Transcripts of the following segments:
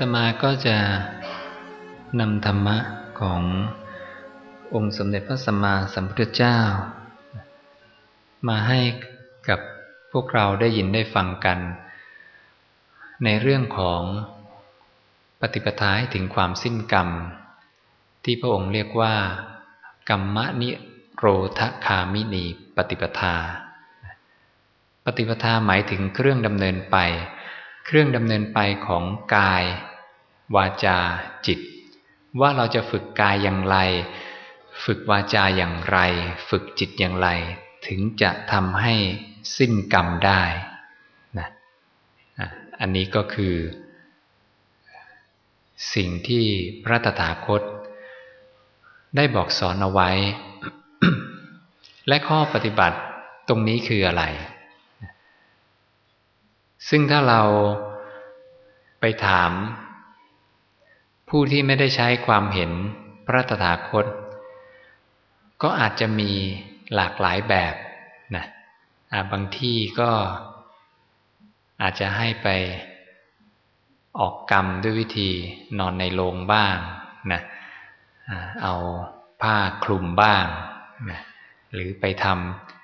ตมาก็จะนำธรรมะขององค์สมเด็จพระสัมมาสัมพุทธเจ้า มาให้กับพวกเราได้ยินได้ฟังกัน ในเรื่องของปฏิปทาให้ถึงความสิ้นกรรม ที่พระองค์เรียกว่า กรรมนิโรธคามินีปฏิปทา ปฏิปทาหมายถึงเครื่องดำเนินไป เครื่องดำเนินไปของกาย วาจาจิต ว่าเราจะฝึกกายอย่างไร ฝึกวาจาอย่างไร ฝึกจิตอย่างไร ถึงจะทำให้สิ้นกรรมได้นะอันนี้ก็คือ สิ่งที่พระตถาคต ได้บอกสอนเอาไว้ และข้อปฏิบัติตรงนี้คืออะไร ซึ่งถ้าเราไปถาม ผู้ที่ไม่ได้ใช้ความเห็นพระตถาคต ก็อาจจะมีหลากหลายแบบนะบางที่ก็อาจจะให้ไปออกกรรมด้วยวิธีนอนในโรงบ้างนะเอาผ้าคลุมบ้างนะหรือไปท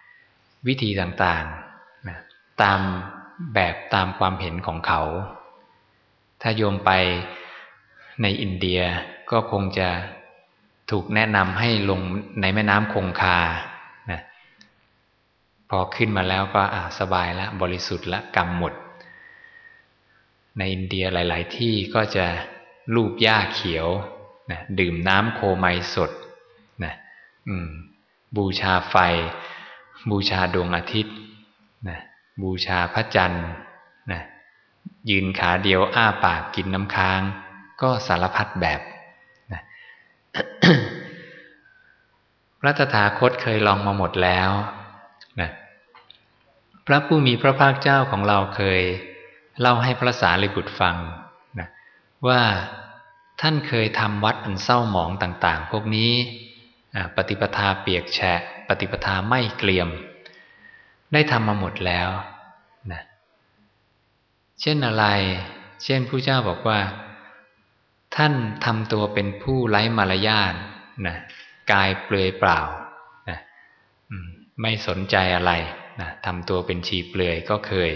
ำวิธีต่างๆนะตามแบบตามความเห็นของเขา ถ้าโยมไป ในอินเดียก็คงจะถูกแนะนำให้ลงในแม่น้ำคงคานะพอขึ้นมาแล้วก็สบายล้วบริสุทธิ์ละกรรมหมด ในอินเดียหลาย ๆ ที่ก็จะลูบหญ้าเขียวนะดื่มน้ำโคไมสดนะบูชาไฟ บูชาดวงอาทิตย์นะบูชาพระจันทร์นะยืนขาเดียวอ้าปากกินน้ำค้าง ก็สารพัดแบบนะพระตถาคตเคยลองมาหมดแล้วนะพระผู้มีพระภาคเจ้าของเราเคย เล่าให้พระสารีบุตรฟังนะว่าท่านเคยทำวัดอันเศร้าหมองต่าง ๆ พวกนี้ปฏิปทาเปียกแฉะ ปฏิปทาไม่เกลียม ได้ทำมาหมดแล้วนะเช่นอะไร เช่นผู้เจ้าบอกว่า ท่านทำตัวเป็นผู้ไร้มารยาทนะกายเปลือยเปล่านะไม่สนใจอะไรนะทำตัวเป็นชีเปลือยก็เคย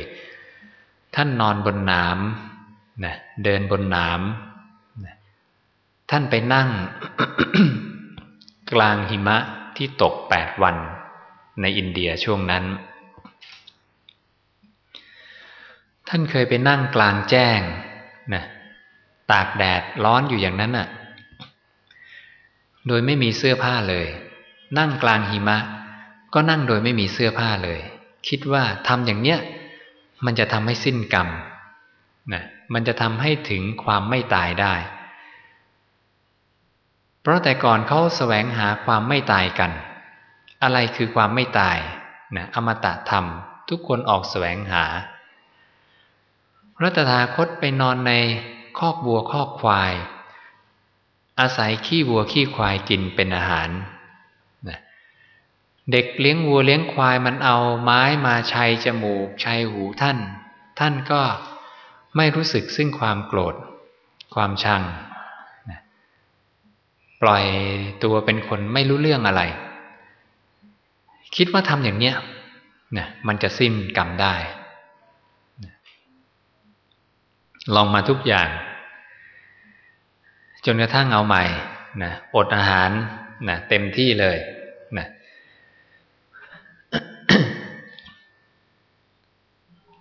ท่านนอนบนน้ำนะเดินบนน้ำนะท่านไปนั่ง กลางหิมะที่ตกแปดวันในอินเดียช่วงนั้น ท่านเคยไปนั่งกลางแจ้งนะ ตากแดดร้อนอยู่อย่างนั้นน่ะ โดยไม่มีเสื้อผ้าเลย นั่งกลางหิมะ ก็นั่งโดยไม่มีเสื้อผ้าเลย คิดว่าทำอย่างเนี้ย มันจะทำให้สิ้นกรรมนะมันจะทำให้ถึงความไม่ตายได้ เพราะแต่ก่อนเขาแสวงหาความไม่ตายกัน อะไรคือความไม่ตายนะอมตะธรรม ทุกคนออกแสวงหาพระตถาคตไปนอนใน คอกบัวคอกควาย อาศัยขี้วัวขี้ควายกินเป็นอาหารนะเด็กเลี้ยงวัวเลี้ยงควายมันเอาไม้มาชัยจมูกชัยหูท่าน ท่านก็ไม่รู้สึกซึ่งความโกรธ ความชังปล่อยตัวเป็นคนไม่รู้เรื่องอะไร คิดว่าทำอย่างเนี้ยนะมันจะสิ้นกรรมได้ลองมาทุกอย่าง จนกระทั่งเอาใหม่นะอดอาหารนะเต็มที่เลยนะ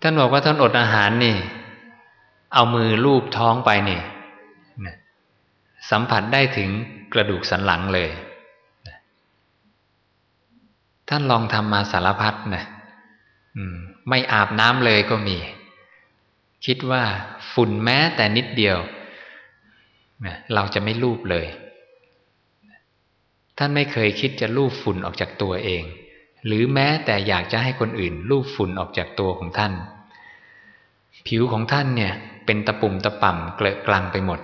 ท่านบอกว่าท่านอดอาหารนี่ เอามือลูบท้องไปนี่นะสัมผัสได้ถึงกระดูกสันหลังเลยท่านลองทำมาสารพัดนะไม่อาบน้ำเลยก็มี คิดว่าฝุ่นแม้แต่นิดเดียว เราจะไม่ลูบเลย ท่านไม่เคยคิดจะลูบฝุ่นออกจากตัวเอง หรือแม้แต่อยากจะให้คนอื่นลูบฝุ่นออกจากตัวของท่าน ผิวของท่านเนี่ยเป็นตะปุ่มตะป่ำเกลอะกลังไปหมด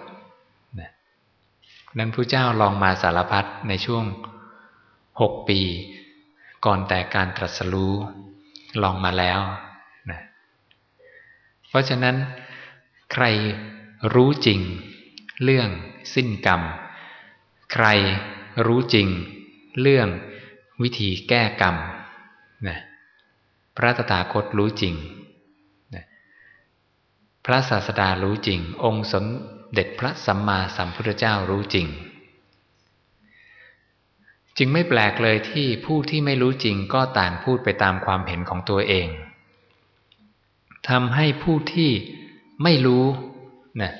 นั้นพระเจ้าลองมาสารพัดในช่วงหกปี ก่อนแต่การตรัสรู้ลองมาแล้วนะเพราะฉะนั้นใครรู้จริง เรื่องสิ้นกรรม ใครรู้จริง เรื่องวิธีแก้กรรมนะพระตถาคตรู้จริงนะพระศาสดารู้จริง องค์สมเด็จพระสัมมาสัมพุทธเจ้ารู้จริง จึงไม่แปลกเลยที่ผู้ที่ไม่รู้จริงก็ต่างพูดไปตามความเห็นของตัวเองทำให้ผู้ที่ไม่รู้นะ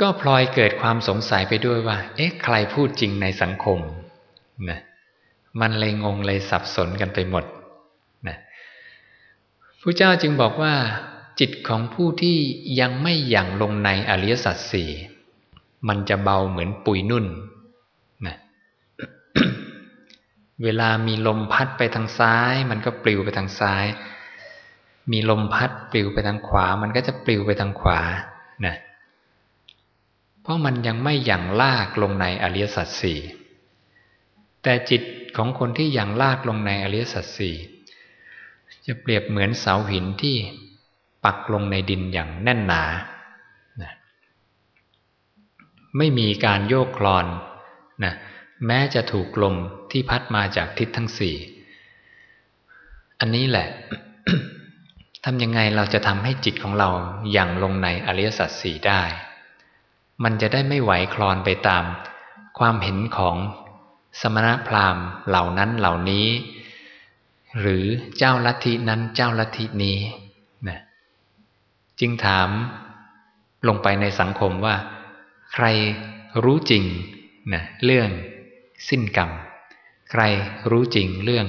ก็พลอยเกิดความสงสัยไปด้วยว่า เอ๊ะ ใครพูดจริงในสังคมนะมันเลยงงเลยสับสนกันไปหมดนะพระเจ้าจึงบอกว่า จิตของผู้ที่ยังไม่หยั่งลงในอริยสัจสี่มันจะเบาเหมือนปุยนุ่นนะเวลามีลมพัดไปทางซ้าย มันก็ปลิวไปทางซ้าย มีลมพัดปลิวไปทางขวา มันก็จะปลิวไปทางขวานะเราะมันยังไม่หยั่งลากลงในอริยสัจสี่แต่จิตของคนที่ยังลากลงในอริยสัจสี่จะเปรียบเหมือนเสาหินที่ปักลงในดินอย่างแน่นหนาไม่มีการโยกคลอนนะแม้จะถูกลมที่พัดมาจากทิศทั้งสี่อันนี้แหละทำยังไงเราจะทำให้จิตของเราอย่างลงในอริยสัจสี่ได้ มันจะได้ไม่ไหวคลอนไปตาม ความเห็นของสมณพราหมณ์เหล่านั้นเหล่านี้ หรือเจ้าลัทธินั้นเจ้าลัทธินี้นะจึงถามลงไปในสังคมว่า ใครรู้จริงนะเรื่องสิ้นกรรม ใครรู้จริงเรื่อง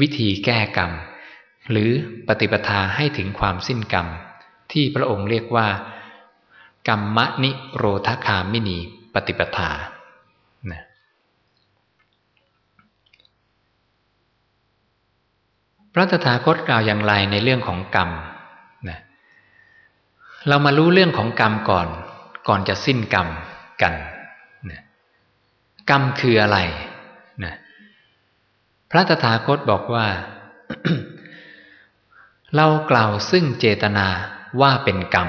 วิธีแก้กรรม หรือปฏิปทาให้ถึงความสิ้นกรรม ที่พระองค์เรียกว่า กรรมนิโรธคามินีปฏิปทานะพระตถาคตกล่าวอย่างไรในเรื่องของกรรมนะเรามารู้เรื่องของกรรมก่อน ก่อนจะสิ้นกรรมกันนะกรรมคืออะไรนะพระตถาคตบอกว่า เรากล่าวซึ่งเจตนาว่าเป็นกรรม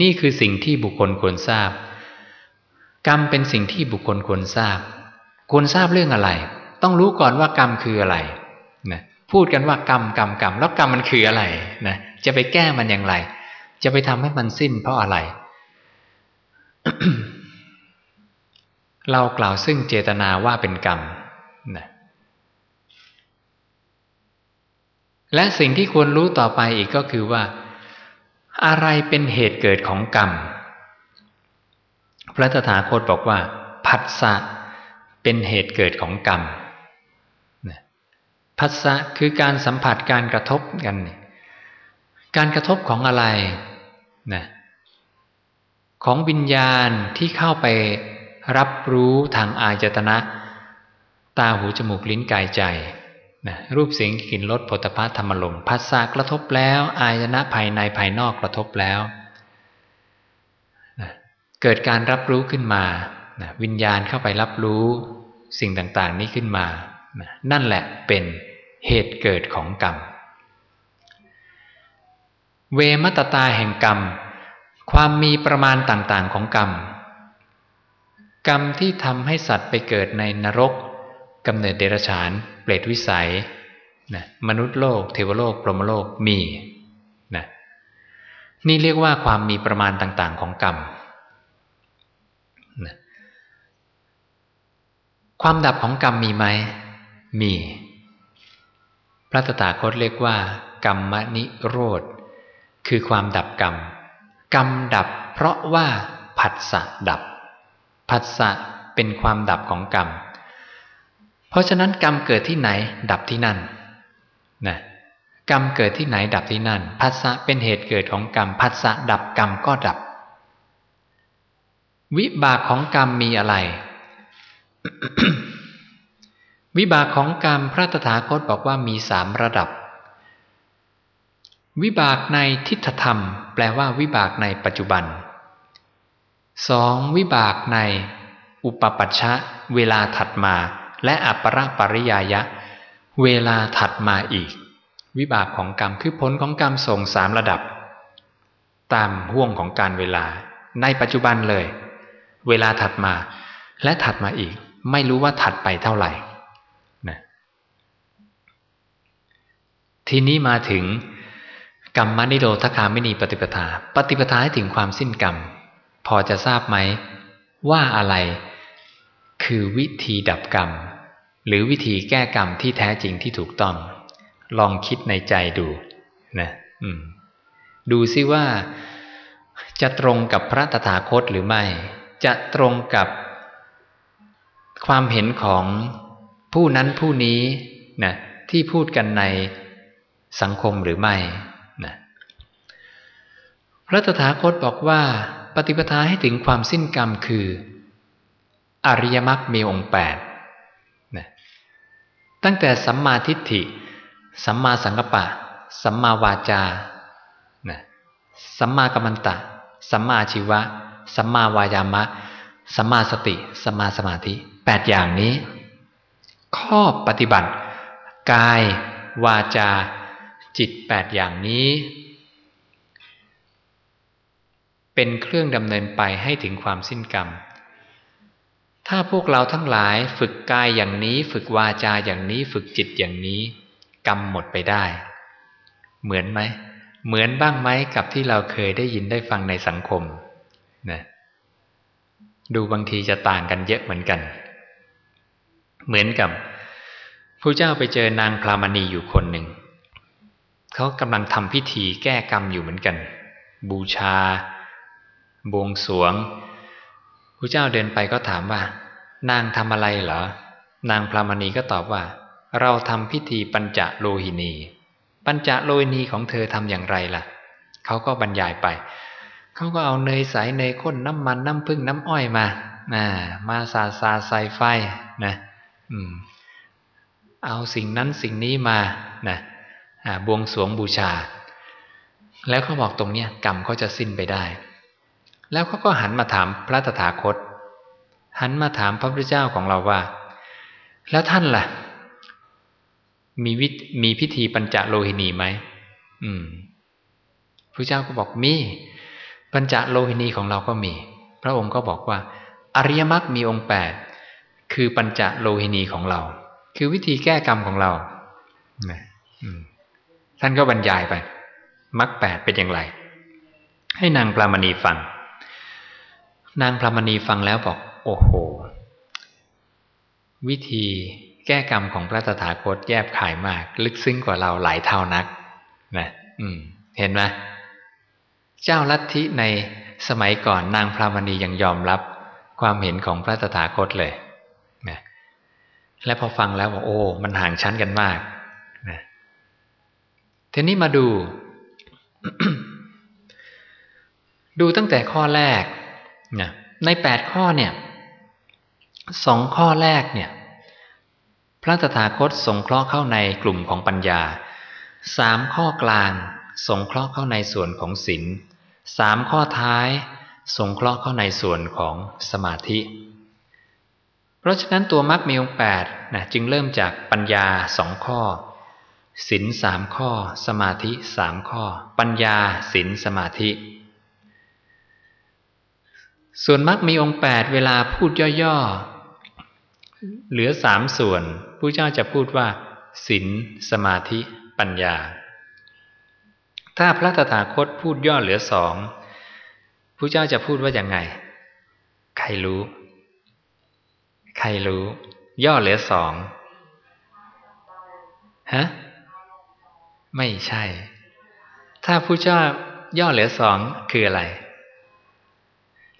นี่คือสิ่งที่บุคคลควรทราบ กรรมเป็นสิ่งที่บุคคลควรทราบ ควรทราบเรื่องอะไร ต้องรู้ก่อนว่ากรรมคืออะไรนะพูดกันว่ากรรมกรรมกรรมแล้วกรรมมันคืออะไรนะจะไปแก้มันอย่างไร จะไปทำให้มันสิ้นเพราะอะไร เรากล่าวซึ่งเจตนาว่าเป็นกรรมนะและสิ่งที่ควรรู้ต่อไปอีกก็คือว่า อะไรเป็นเหตุเกิดของกรรม พระตถาคตบอกว่าผัสสะเป็นเหตุเกิดของกรรมผัสสะคือการสัมผัสการกระทบกัน การกระทบของอะไรนะของวิญญาณที่เข้าไปรับรู้ทางอายตนะ ตาหูจมูกลิ้นกายใจ นะรูปเสียงกลิ่นรสผลิภัณฑ์ธรรมลมผัสสะกระทบแล้ว อายนะภายในภายนอกกระทบแล้วนะเกิดการรับรู้ขึ้นมานะวิญญาณเข้าไปรับรู้สิ่งต่างๆนี้ขึ้นมานะนั่นแหละเป็นเหตุเกิดของกรรม เวมตตาแห่งกรรม ความมีประมาณต่างๆของกรรม กรรมที่ทำให้สัตว์ไปเกิดในนรก กำเนิดเดรัจฉาน เปรตวิสัยนะมนุษย์โลก เทวโลก พรหมโลกมีนะนี่เรียกว่าความมีประมาณต่างๆ ของกรรมนะความดับของกรรมมีไหม มี พระตถาคตเรียกว่า กรรมนิโรธ คือความดับกรรม กรรมดับเพราะว่าผัสสะดับผัสสะเป็นความดับของกรรม เพราะฉะนั้นกรรมเกิดที่ไหน ดับที่นั่นนะกรรมเกิดที่ไหนดับที่นั่นผัสสะเป็นเหตุเกิดของกรรมผัสสะดับกรรมก็ดับ วิบากของกรรมมีอะไร วิบากของกรรมพระตถาคตบอกว่ามีสามระดับ วิบากในทิฏฐธรรม แปลว่าวิบากในปัจจุบันสองวิบากในอุปปัชชะเวลาถัดมา และอัปปรปริยายะ เวลาถัดมาอีก วิบากของกรรมคือผลของกรรมส่งสามระดับ ตามห่วงของการเวลา ในปัจจุบันเลย เวลาถัดมาและถัดมาอีก ไม่รู้ว่าถัดไปเท่าไหร่นะทีนี้มาถึงกรรมนิโรธคาไม่นีปฏิปทา ปฏิปทาให้ถึงความสิ้นกรรม พอจะทราบไหม ว่าอะไรคือวิธีดับกรรม หรือวิธีแก้กรรมที่แท้จริงที่ถูกต้อง ลองคิดในใจดูนะดูซิว่า จะตรงกับพระตถาคตหรือไม่ จะตรงกับความเห็นของผู้นั้นผู้นี้นะที่พูดกันในสังคมหรือไม่นะพระตถาคตบอกว่าปฏิปทาให้ถึงความสิ้นกรรมคือ อริยมรรคมีองค์แปด ตั้งแต่สัมมาทิฏฐิ สัมมาสังกัปปะ สัมมาวาจานะสัมมากัมมันตะ สัมมาชีวะ สัมมาวายามะ สัมมาสติ สัมมาสมาธิแปดอย่างนี้ ข้อปฏิบัติ กาย วาจา จิตแปดอย่างนี้ เป็นเครื่องดำเนินไปให้ถึงความสิ้นกรรม ถ้าพวกเราทั้งหลายฝึกกายอย่างนี้ ฝึกวาจาอย่างนี้ ฝึกจิตอย่างนี้ กรรมหมดไปได้ เหมือนไหม เหมือนบ้างไหมกับที่เราเคยได้ยินได้ฟังในสังคมนะดูบางทีจะต่างกันเยอะเหมือนกัน เหมือนกับผู้เจ้าไปเจอนางพรามณีอยู่คนหนึ่ง เขากำลังทำพิธีแก้กรรมอยู่เหมือนกัน บูชา บวงสวง ผู้เจ้าเดินไปก็ถามว่า นางทำอะไรเหรอ นางพรามณีก็ตอบว่า เราทำพิธีปัญจโลหินี ปัญจโลหินีของเธอทำอย่างไรล่ะ เขาก็บรรยายไป เขาก็เอาเนยใสเนยข้นน้ำมันน้ำพึ่งน้ำอ้อยมานะมาสาสาใส่ไฟนะอืมเอาสิ่งนั้นสิ่งนี้มานะบวงสวงบูชา แล้วเขาบอกตรงเนี้ยกรรมเขาจะสิ้นไปได้ แล้วเขาก็หันมาถามพระตถาคต หันมาถามพระพุทธเจ้าของเราว่า แล้วท่านล่ะ มีวิมีพิธีปัญจโลหินีไหมอืมพระเจ้าก็บอกมี ปัญจโลหินีของเราก็มี พระองค์ก็บอกว่า อริยมรรคมีองค์แปดคือปัญจโลหินีของเรา คือวิธีแก้กรรมของเราท่านก็บรรยายไปมรรคแปดเป็นอย่างไร ให้นางปรามณีฟัง นางปรามณีฟังแล้วบอก โอ้โห วิธีแก้กรรมของพระตถาคตแยบขายมาก ลึกซึ้งกว่าเราหลายเท่านักนะอืม เห็นไหมเจ้าลัทธิในสมัยก่อนนางพรามณียังยอมรับความเห็นของพระตถาคตเลยนะและพอฟังแล้วบอกโอ้ มันห่างชั้นกันมากนะทีนี้มาดู ดูตั้งแต่ข้อแรก นะในแปดข้อเนี่ยสองข้อแรกเนี่ยพระตถาคตสงเคราะห์เข้าในกลุ่มของปัญญาสามข้อกลางสงเคราะห์เข้าในส่วนของศีลสามข้อท้ายสงเคราะห์เข้าในส่วนของสมาธิ เพราะฉะนั้นตัวมรรคมีองค์แปดนะจึงเริ่มจากปัญญาสองข้อศีลสามข้อ สมาธิสามข้อ ปัญญาศีลสมาธิ ส่วนมรรคมีองค์แปดเวลาพูดย่อๆ เหลือสามส่วนผู้เจ้าจะพูดว่าศีลสมาธิปัญญา ถ้าพระตถาคตพูดย่อเหลือสองผู้เจ้าจะพูดว่าอย่างไง ใครรู้ ใครรู้ ย่อเหลือสองฮะไม่ใช่ ถ้าผู้เจ้าย่อเหลือสองคืออะไร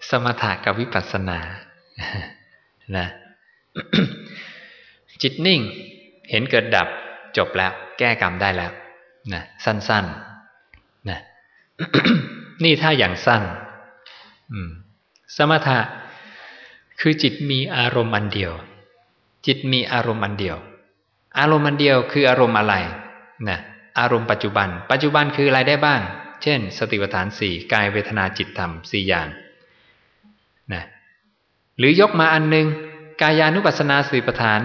สมถะกับวิปัสสนานะจิตนิ่งเห็นเกิดดับจบแล้ว แก้กรรมได้แล้วนะสั้นๆนะนี่ถ้าอย่างสั้นสมถะคือจิตมีอารมณ์อันเดียว จิตมีอารมณ์อันเดียว อารมณ์อันเดียวคืออารมณ์อะไรนะอารมณ์ปัจจุบัน ปัจจุบันคืออะไรได้บ้าง เช่น สติปัฏฐานสี่กายเวทนาจิตธรรมสี่อย่าง หรือยกมาอันหนึ่งกายานุปัสสนาสติปัฏฐาน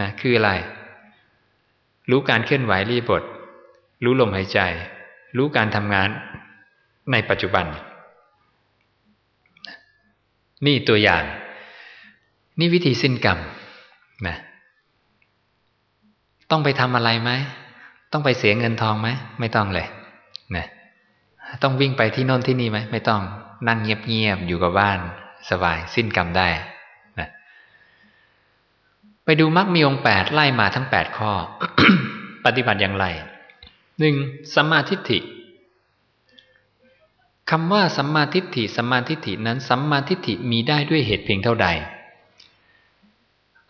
นะคืออะไร รู้การเคลื่อนไหวรีบท รู้ลมหายใจ รู้การทำงานในปัจจุบัน นี่ตัวอย่าง นี่วิธีสิ้นกรรมนะต้องไปทำอะไรไหม ต้องไปเสียเงินทองไหม ไม่ต้องเลยนะต้องวิ่งไปที่โน่นที่นี่ไหม ไม่ต้อง นั่งเงียบๆอยู่กับบ้าน สบายสิ้นกรรมได้นะไปดูมรรคมีองค์แปดไล่มาทั้งแปดข้อ ปฏิบัติอย่างไรหนึ่งสัมมาทิฏฐิคำว่าสัมมาทิฏฐิสัมมาทิฏฐินั้นสัมมาทิฏฐิมีได้ด้วยเหตุเพียงเท่าใด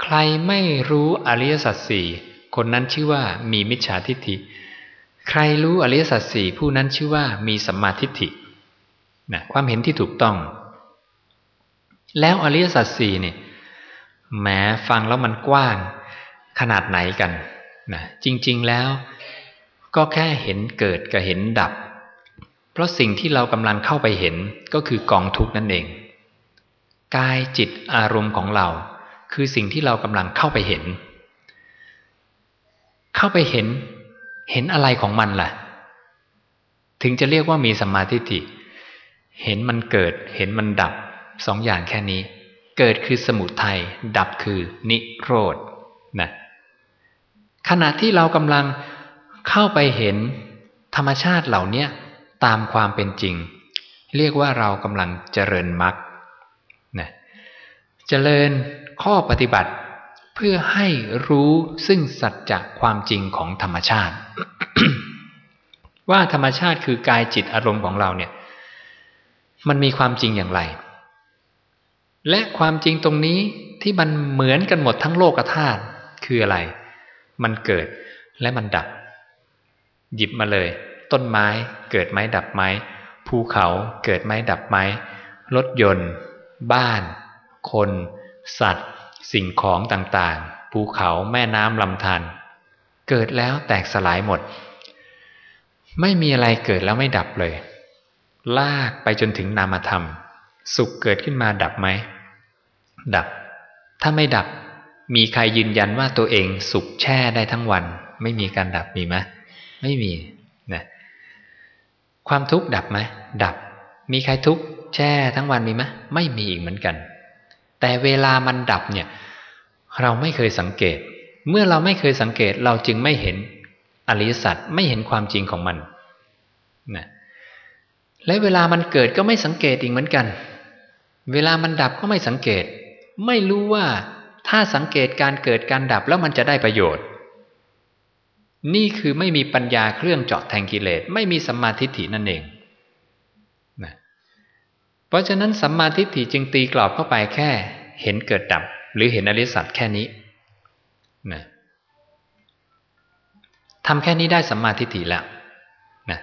ใครไม่รู้อริยสัจสี่คนนั้นชื่อว่ามีมิจฉาทิฏฐิ ใครรู้อริยสัจสี่ผู้นั้นชื่อว่ามีสัมมาทิฏฐินะความเห็นที่ถูกต้อง แล้วอริยสัจสี่เนี่ยแม้ฟังแล้วมันกว้างขนาดไหนกันนะจริง ๆแล้วก็แค่เห็นเกิดกับเห็นดับ เพราะสิ่งที่เรากำลังเข้าไปเห็นก็คือกองทุกนั่นเอง กายจิตอารมณ์ของเรา คือสิ่งที่เรากำลังเข้าไปเห็น เข้าไปเห็นเห็นอะไรของมันล่ะ ถึงจะเรียกว่ามีสมาธิิเห็นมันเกิดเห็นมันดับ สองอย่างแค่นี้ เกิดคือสมุทัยดับคือนิโรธนะขณะที่เรากำลังเข้าไปเห็นธรรมชาติเหล่านี้ตามความเป็นจริง เรียกว่าเรากำลังเจริญมรรคนะเจริญข้อปฏิบัติเพื่อให้รู้ซึ่งสัจจะความจริงของธรรมชาติ ว่าธรรมชาติคือกายจิตอารมณ์ของเราเนี่ย มันมีความจริงอย่างไร และความจริงตรงนี้ที่มันเหมือนกันหมดทั้งโลกธาตุคืออะไร มันเกิดและมันดับ หยิบมาเลย ต้นไม้เกิดไม้ดับไม้ ภูเขาเกิดไม้ดับไม้ รถยนต์ บ้าน คน สัตว์ สิ่งของต่างๆ ภูเขาแม่น้ำลำธารเกิดแล้วแตกสลายหมด ไม่มีอะไรเกิดแล้วไม่ดับเลย ลากไปจนถึงนามธรรม สุขเกิดขึ้นมาดับไหม ดับ ถ้าไม่ดับ มีใครยืนยันว่าตัวเองสุขแช่ได้ทั้งวัน ไม่มีการดับมีไหมไม่มีนะความทุกข์ดับไหมดับ มีใครทุกข์แช่ทั้งวันมีไหมไม่มีอีกเหมือนกัน แต่เวลามันดับเนี่ย เราไม่เคยสังเกต เมื่อเราไม่เคยสังเกตเราจึงไม่เห็นอริยสัจไม่เห็นความจริงของมันนะและเวลามันเกิดก็ไม่สังเกตอีกเหมือนกัน เวลามันดับก็ไม่สังเกต ไม่รู้ว่าถ้าสังเกตการเกิดการดับแล้วมันจะได้ประโยชน์ นี่คือไม่มีปัญญาเครื่องเจาะแทงกิเลสไม่มีสัมมาทิฏฐินั่นเองนะเพราะฉะนั้นสัมมาทิฏฐิจึงตีกรอบเข้าไปแค่ เห็นเกิดดับ หรือเห็นอริสัตแค่นี้นะทำแค่นี้ได้สัมมาทิฏฐิแล้วนะ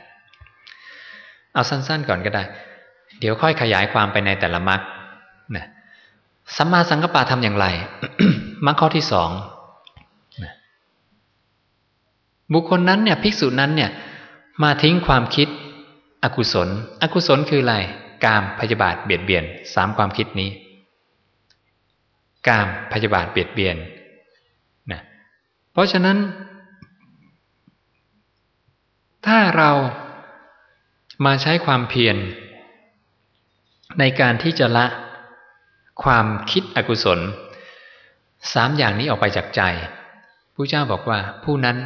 เอาสั้นๆก่อนก็ได้ เดี๋ยวค่อยขยายความไปในแต่ละมรรค สัมมาสังกัปปะทำอย่างไรมรรคข้อที่สองบุคคลนั้นเนี่ยภิกษุนั้นเนี่ยมาทิ้งความคิดอกุศล อกุศลคืออะไรกามพยาบาทเบียดเบียนสามความคิดนี้ กามพยาบาทเบียดเบียนนะเพราะฉะนั้น ถ้าเรามาใช้ความเพียรในการที่จะละ ความคิดอกุศลสามอย่างนี้ออกไปจากใจผู้เจ้าบอกว่า ผู้นั้น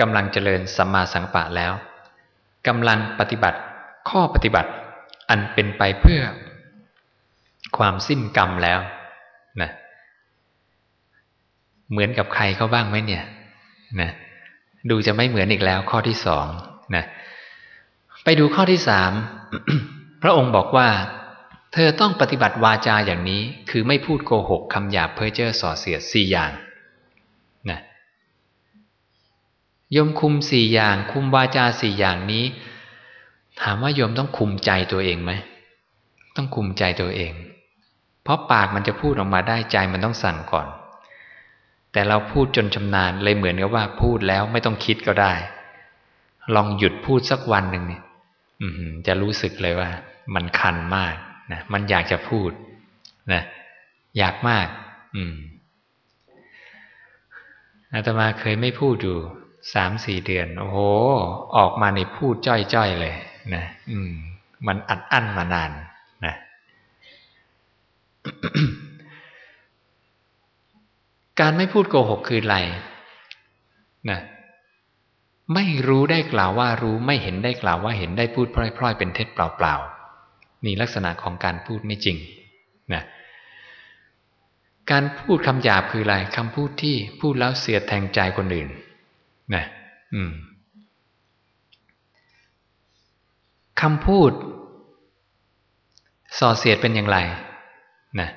กำลังเจริญสัมมาสังปะแล้วกำลังปฏิบัติข้อปฏิบัติอันเป็นไปเพื่อความสิ้นกรรมแล้วนะเหมือนกับใครเขาบ้างไหมเนี่ยนะดูจะไม่เหมือนอีกแล้วข้อที่สองนะไปดูข้อที่สามพระองค์บอกว่า เธอต้องปฏิบัติวาจาอย่างนี้ คือไม่พูดโกหกคำหยาบเพ้อเจ้อส่อเสียดสี่อย่างนะยมคุมสี่อย่าง คุมวาจาสี่อย่างนี้ ถามว่ายมต้องคุมใจตัวเองไหมต้องคุมใจตัวเอง เพราะปากมันจะพูดออกมาได้ใจมันต้องสั่งก่อน แต่เราพูดจนชำนาญเลยเหมือนกับว่าพูดแล้วไม่ต้องคิดก็ได้ ลองหยุดพูดสักวันหนึ่งเนี่ยจะรู้สึกเลยว่า มันคันมาก นะมันอยากจะพูดนะอยากมาก อืมอาตมาเคยไม่พูดดูสามสี่เดือน โอ้โห ออกมาในพูดจ้อยๆเลยนะอืม มันอัดอั้นมานานนะการไม่พูดโกหกคืออะไรนะไม่รู้ได้กล่าวว่ารู้ไม่เห็นได้กล่าวว่าเห็นได้พูดพร่อยๆเป็นเท็จเปล่าๆ นี่ลักษณะของการพูดไม่จริงนะการพูดคำหยาบคืออะไรคำพูดที่พูดแล้วเสียดแทงใจคนอื่นนะอืมคำพูด ส่อเสียดเป็นอย่างไรนะ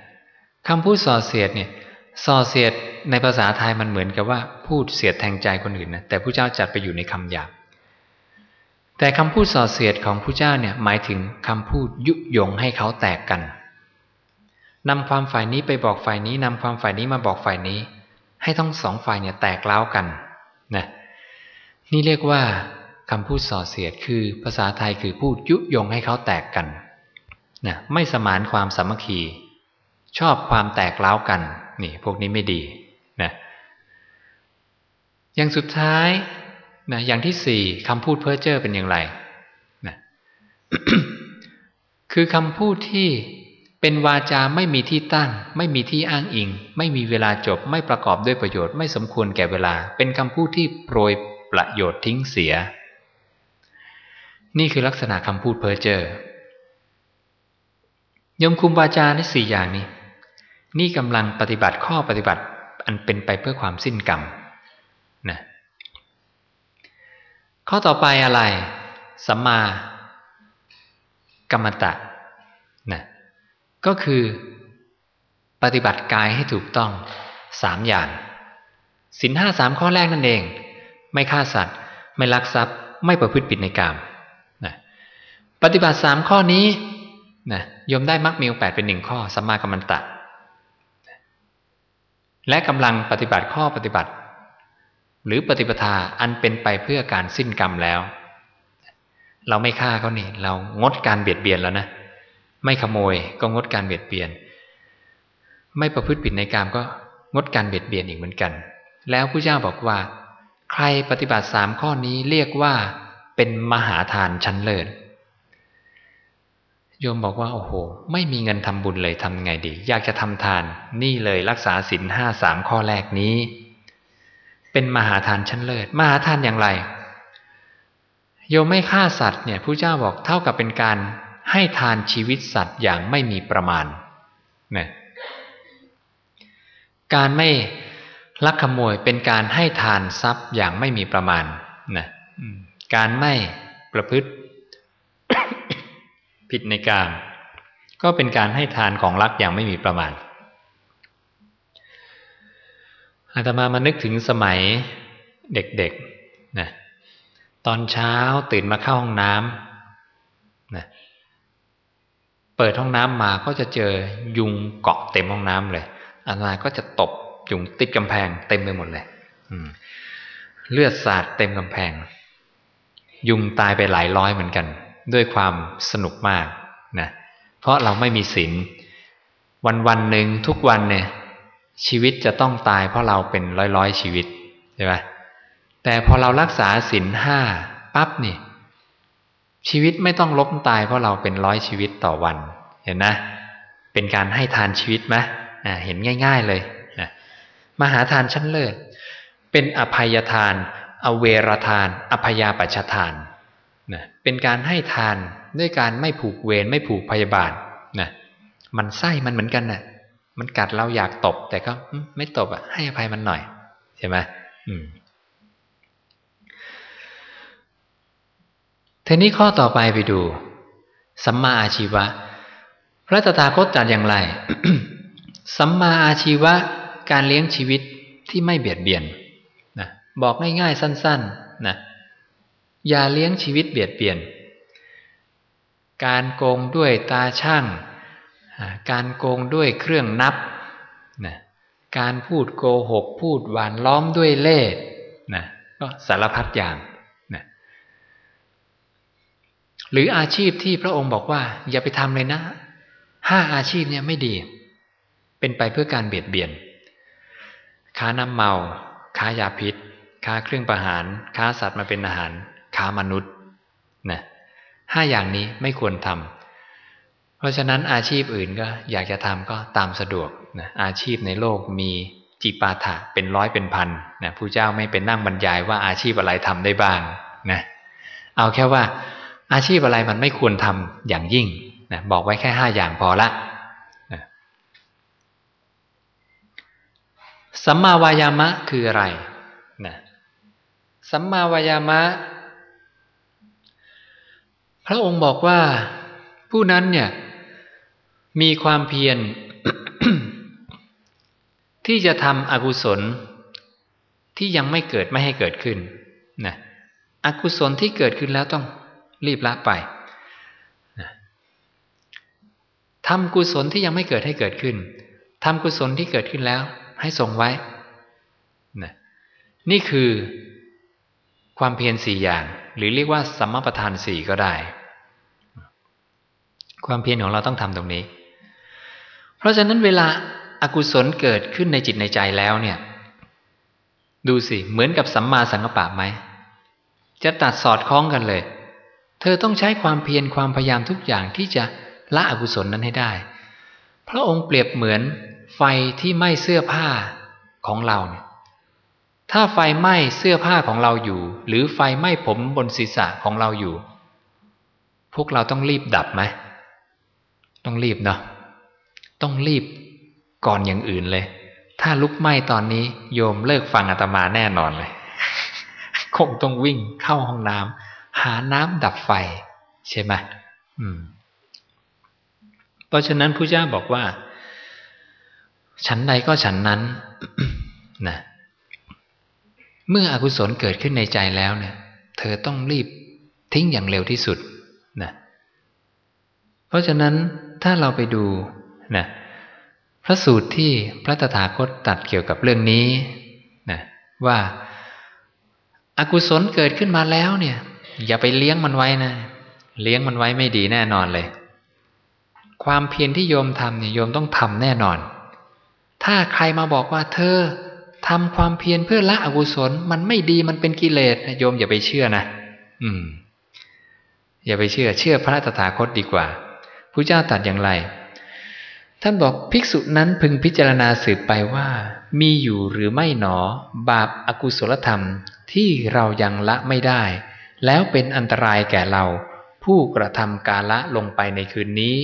คำพูดส่อเสียดเนี่ยส่อเสียดในภาษาไทยมันเหมือนกับว่าพูดเสียดแทงใจคนอื่นนะแต่ผู้เจ้าจัดไปอยู่ในคำหยาบ แต่คำพูดส่อเสียดของผู้เจ้าเนี่ยหมายถึงคำพูดยุยงให้เขาแตกกันนำความฝ่ายนี้ไปบอกฝ่ายนี้นำความฝ่ายนี้มาบอกฝ่ายนี้ ให้ทั้งสองฝ่ายเนี่ยแตกเล้ากันนะนี่เรียกว่าคำพูดส่อเสียดคือภาษาไทยคือพูดยุยงให้เขาแตกกันนะไม่สมานความสามัคคี ชอบความแตกเล้ากันนี่พวกนี้ไม่ดีนะอย่างสุดท้าย นะอย่างที่สี่คำพูดเพ้อเจ้อเป็นอย่างไรนะคือคำพูดที่เป็นวาจาไม่มีที่ตั้ง ไม่มีที่อ้างอิง ไม่มีเวลาจบ ไม่ประกอบด้วยประโยชน์ไม่สมควรแก่เวลา เป็นคำพูดที่โปรยประโยชน์ทิ้งเสีย นี่คือลักษณะคำพูดเพ้อเจ้อยมคุมวาจาในสี่อย่างนี้ นี่กำลังปฏิบัติข้อปฏิบัติอันเป็นไปเพื่อความสิ้นกรรมนะ ข้อต่อไปอะไรสัมมากรรมตะนะก็คือปฏิบัติกายให้ถูกต้องสามอย่างสินห้าสามข้อแรกนั่นเอง ไม่ฆ่าสัตว์ ไม่ลักทรัพย์ ไม่ประพฤติผิดในกามนะปฏิบัติสามข้อนี้นะยมได้มรรคมีองแปดเป็นหนึ่งข้อสัมมากัมมันตะ และกำลังปฏิบัติข้อปฏิบัติ หรือปฏิปทาอันเป็นไปเพื่อการสิ้นกรรมแล้ว เราไม่ฆ่าเขานี่ เรางดการเบียดเบียนแล้วนะ ไม่ขโมยก็งดการเบียดเบียน ไม่ประพฤติผิดในกรรมก็งดการเบียดเบียนอีกเหมือนกัน แล้วพระเจ้าบอกว่า ใครปฏิบัติสามข้อนี้เรียกว่าเป็นมหาทานชั้นเลิศโยมบอกว่าโอ้โห ไม่มีเงินทำบุญเลยทำไงดี อยากจะทำทานนี่เลยรักษาศีลห้าสามข้อแรกนี้ เป็นมหาทานชั้นเลิศ มหาทานอย่างไร โยมไม่ฆ่าสัตว์เนี่ยผู้เจ้าบอกเท่ากับเป็นการให้ทานชีวิตสัตว์อย่างไม่มีประมาณนะการไม่ลักขโมยเป็นการให้ทานทรัพย์อย่างไม่มีประมาณนะการไม่ประพฤติผิดในการ ก็เป็นการให้ทานของรักอย่างไม่มีประมาณ อาตมามานึกถึงสมัยเด็กๆนะตอนเช้าตื่นมาเข้าห้องน้ำนะเปิดห้องน้ำมาก็จะเจอยุงเกาะเต็มห้องน้ำเลยอาตมาก็จะตบยุงติดกำแพงเต็มไปหมดเลยเลือดสาดเต็มกำแพง ยุงตายไปหลายร้อยเหมือนกัน ด้วยความสนุกมากนะเพราะเราไม่มีศีลวันวันหนึ่งทุกวันเนี่ย ชีวิตจะต้องตายเพราะเราเป็นร้อยร้อยชีวิตใช่ไหมแต่พอเรารักษาศีลห้าปั๊บนี่ ชีวิตไม่ต้องล้มตายเพราะเราเป็นร้อยชีวิตต่อวัน เห็นนะ เป็นการให้ทานชีวิตไหมเห็นง่าย ๆเลยมหาทานชั้นเลิศ เป็นอภัยทาน อเวรทาน อภยาปัชทานนะเป็นการให้ทานด้วยการไม่ผูกเวรไม่ผูกพยาบาทนะมันไส้มันเหมือนกันนะ่ะ มันกัดเราอยากตบ แต่ก็ไม่ตบอะ ให้อภัยมันหน่อย ใช่ไหมอืมทีนี้ข้อต่อไปไปดู สัมมาอาชีวะ พระตถาคตจัดอย่างไร สัมมาอาชีวะ การเลี้ยงชีวิตที่ไม่เบียดเบียนนะบอกง่ายๆสั้น ๆ นะอย่าเลี้ยงชีวิตเบียดเบียน การโกงด้วยตาช่าง การโกงด้วยเครื่องนับนะการพูดโกหก พูดหวานล้อมด้วยเล่ห์นะก็สารพัดอย่างนะหรืออาชีพที่พระองค์บอกว่า อย่าไปทำเลยนะห้าอาชีพเนี่ยไม่ดี เป็นไปเพื่อการเบียดเบียน ค้าน้ำเมา ค้ายาพิษ ค้าเครื่องประหาร ค้าสัตว์มาเป็นอาหาร ค้ามนุษย์นะห้าอย่างนี้ไม่ควรทำ เพราะฉะนั้นอาชีพอื่นก็อยากจะทำก็ตามสะดวกนะอาชีพในโลกมีจีปาถะเป็นร้อยเป็นพันนะผู้เจ้าไม่เป็นนั่งบรรยายว่าอาชีพอะไรทำได้บ้างนะเอาแค่ว่าอาชีพอะไรมันไม่ควรทำอย่างยิ่งนะบอกไว้แค่ห้าอย่างพอละนะสัมมาวายามะคืออะไรนะสัมมาวายามะ พระองค์บอกว่าผู้นั้นเนี่ย มีความเพียรที่จะทำอกุศลที่ยังไม่เกิดไม่ให้เกิดขึ้นนะอกุศลที่เกิดขึ้นแล้วต้องรีบละไปนะทำกุศลที่ยังไม่เกิดให้เกิดขึ้นทำกุศลที่เกิดขึ้นแล้ว ให้ทรงไว้นะนี่คือความเพียรสี่อย่าง หรือเรียกว่าสัมมาประธานสี่ก็ได้ ความเพียรของเราต้องทำตรงนี้ เพราะฉะนั้นเวลาอากุศลเกิดขึ้นในจิตในใจแล้วเนี่ย ดูสิ เหมือนกับสัมมาสังกปะไหม จะตัดสอดคล้องกันเลย เธอต้องใช้ความเพียรความพยายามทุกอย่างที่จะละอกุศลนั้นให้ได้ พระองค์เปรียบเหมือนไฟที่ไหม้เสื้อผ้าของเราเนี่ยถ้าไฟไหม้เสื้อผ้าของเราอยู่ หรือไฟไหม้ผมบนศีรษะของเราอยู่ พวกเราต้องรีบดับไหมต้องรีบเนาะ ต้องรีบก่อนอย่างอื่นเลย ถ้าลุกไหม้ตอนนี้โยมเลิกฟังอาตมาแน่นอนเลย คงต้องวิ่งเข้าห้องน้ำหาน้ำดับไฟ ใช่ไหมอืม เพราะฉะนั้นพระเจ้าบอกว่า ฉันใดก็ฉันนั้นนะเมื่ออกุศลเกิดขึ้นในใจแล้วเนี่ย เธอต้องรีบทิ้งอย่างเร็วที่สุดนะเพราะฉะนั้นถ้าเราไปดู นะพระสูตรที่พระตถาคตตัดเกี่ยวกับเรื่องนี้นะว่าอากุศลเกิดขึ้นมาแล้วเนี่ย อย่าไปเลี้ยงมันไว้นะ เลี้ยงมันไว้ไม่ดีแน่นอนเลย ความเพียรที่โยมทำเนี่ยโยมต้องทำแน่นอน ถ้าใครมาบอกว่าเธอทำความเพียรเพื่อละอกุศลมันไม่ดีมันเป็นกิเลสโยมอย่าไปเชื่อนะอืม อย่าไปเชื่อ เชื่อพระตถาคตดีกว่าพระเจ้าตัดอย่างไร ท่านบอกภิกษุนั้นพึงพิจารณาสืบไปว่า มีอยู่หรือไม่หนอ บาปอากุศลธรรมที่เรายังละไม่ได้ แล้วเป็นอันตรายแก่เรา ผู้กระทำกาละลงไปในคืนนี้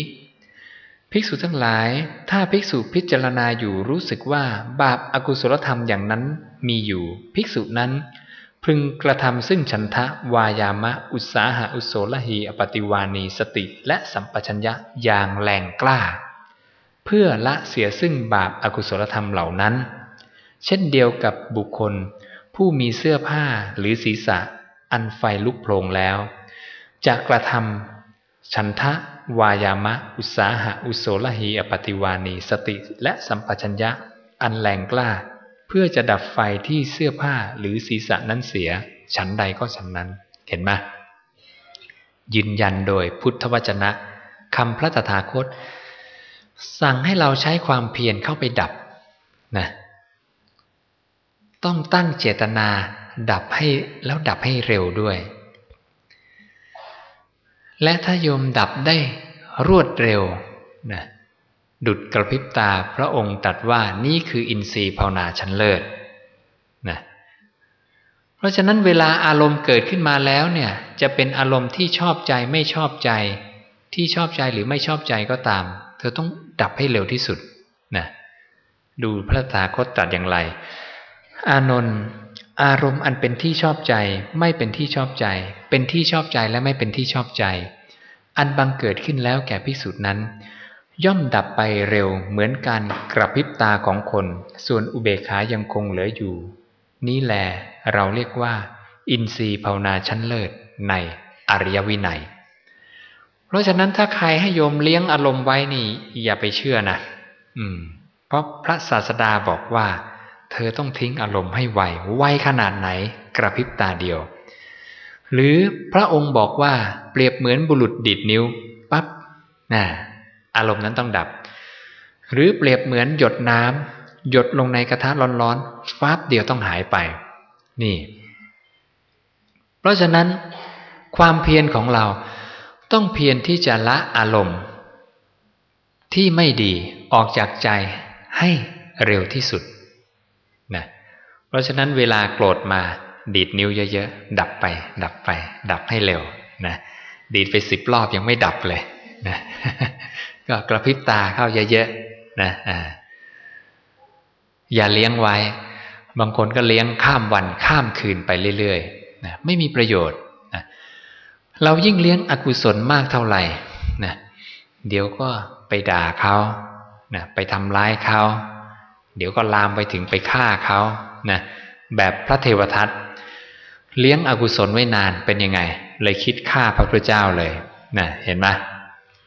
ภิกษุทั้งหลาย ถ้าภิกษุพิจารณาอยู่รู้สึกว่า บาปอากุศลธรรมอย่างนั้นมีอยู่ ภิกษุนั้น พึงกระทำซึ่งฉันทะวายามะ อุตสาหะอุโสลหีอปติวานีสติและสัมปชัญญะอย่างแรงกล้า เพื่อละเสียซึ่งบาปอากุศลธรรมเหล่านั้น เช่นเดียวกับบุคคลผู้มีเสื้อผ้าหรือศีรษะ อันไฟลุกโผลงแล้วจะกระทำฉันทะ วายามะ อุสาหะอุโสลหีอปติวานี สติและสัมปชัญญะ อันแรงกล้า เพื่อจะดับไฟที่เสื้อผ้าหรือศีรษะนั้นเสีย ฉันใดก็ฉันนั้น เห็นไหมยืนยันโดยพุทธวจนะคำพระตถาคต สั่งให้เราใช้ความเพียรเข้าไปดับนะต้องตั้งเจตนาดับให้แล้วดับให้เร็วด้วย และถ้าโยมดับได้รวดเร็วนะดุดกระพริบตาพระองค์ตัดว่านี่คืออินทรีย์ภาวนาชั้นเลิศนะเพราะฉะนั้นเวลาอารมณ์เกิดขึ้นมาแล้วเนี่ยจะเป็นอารมณ์ที่ชอบใจไม่ชอบใจ ที่ชอบใจหรือไม่ชอบใจก็ตาม เธอต้องดับให้เร็วที่สุดนะดูพระตาคตตัดอย่างไร อานนท์อารมณ์อันเป็นที่ชอบใจ ไม่เป็นที่ชอบใจ เป็นที่ชอบใจและไม่เป็นที่ชอบใจ อันบังเกิดขึ้นแล้วแก่พิสูจน์นั้น ย่อมดับไปเร็วเหมือนการกระพริบตาของคน ส่วนอุเบกขายังคงเหลืออยู่ นี้แหลเราเรียกว่า อินทรีย์ภาวนาชั้นเลิศในอริยวินัย เพราะฉะนั้นถ้าใครให้โยมเลี้ยงอารมณ์ไว้นี่ อย่าไปเชื่อนะอืม เพราะพระศาสดาบอกว่า เธอต้องทิ้งอารมณ์ให้ไวไวขนาดไหน กระพริบตาเดียว หรือพระองค์บอกว่าเปรียบเหมือนบุรุษดีดนิ้วปับ๊บน่ะอารมณ์นั้นต้องดับ หรือเปรียบเหมือนหยดน้ำหยดลงในกระทะร้อนๆฟ้าเดียวต้องหายไป นี่ เพราะฉะนั้นความเพียรของเรา ต้องเพียรที่จะละอารมณ์ ที่ไม่ดีออกจากใจให้เร็วที่สุดนะเพราะฉะนั้นเวลาโกรธมาดีดนิ้วเยอะๆ ดับไป ดับไป ดับให้เร็วนะดีดไปสิบรอบยังไม่ดับเลยนะก็กระพริบตาเข้าเยอะๆนะอ่าอย่าเลี้ยงไว้ บางคนก็เลี้ยงข้ามวันข้ามคืนไปเรื่อยๆนะไม่มีประโยชน์ เรายิ่งเลี้ยงอกุศลมากเท่าไหร่นะเดี๋ยวก็ไปด่าเขานะไปทำร้ายเขา เดี๋ยวก็ลามไปถึงไปฆ่าเขานะแบบพระเทวทัตเลี้ยงอกุศลไว้นานเป็นยังไง เลยคิดฆ่าพระพุทธเจ้าเลยนะเห็นไหม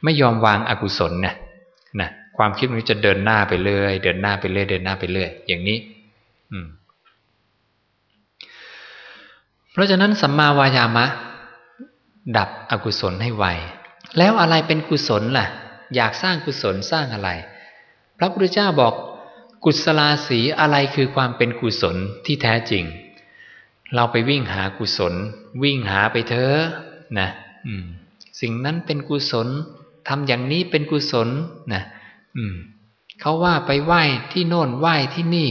ไม่ยอมวางอากุศลเนี่ยนะความคิดมันจะเดินหน้าไปเรื่อยเดินหน้าไปเรื่อยเดินหน้าไปเรื่อยอย่างนี้ อืม เพราะฉะนั้นสัมมาวายามะ ดับอกุศลให้ไว แล้วอะไรเป็นกุศลล่ะ อยากสร้างกุศลสร้างอะไร พระพุทธเจ้าบอกกุศลาสีอะไรคือความเป็นกุศลที่แท้จริง เราไปวิ่งหากุศล วิ่งหาไปเถอะนะสิ่งนั้นเป็นกุศลทำอย่างนี้เป็นกุศลนะอืมเขาว่าไปไหว้ที่โน่นไหว้ที่นี่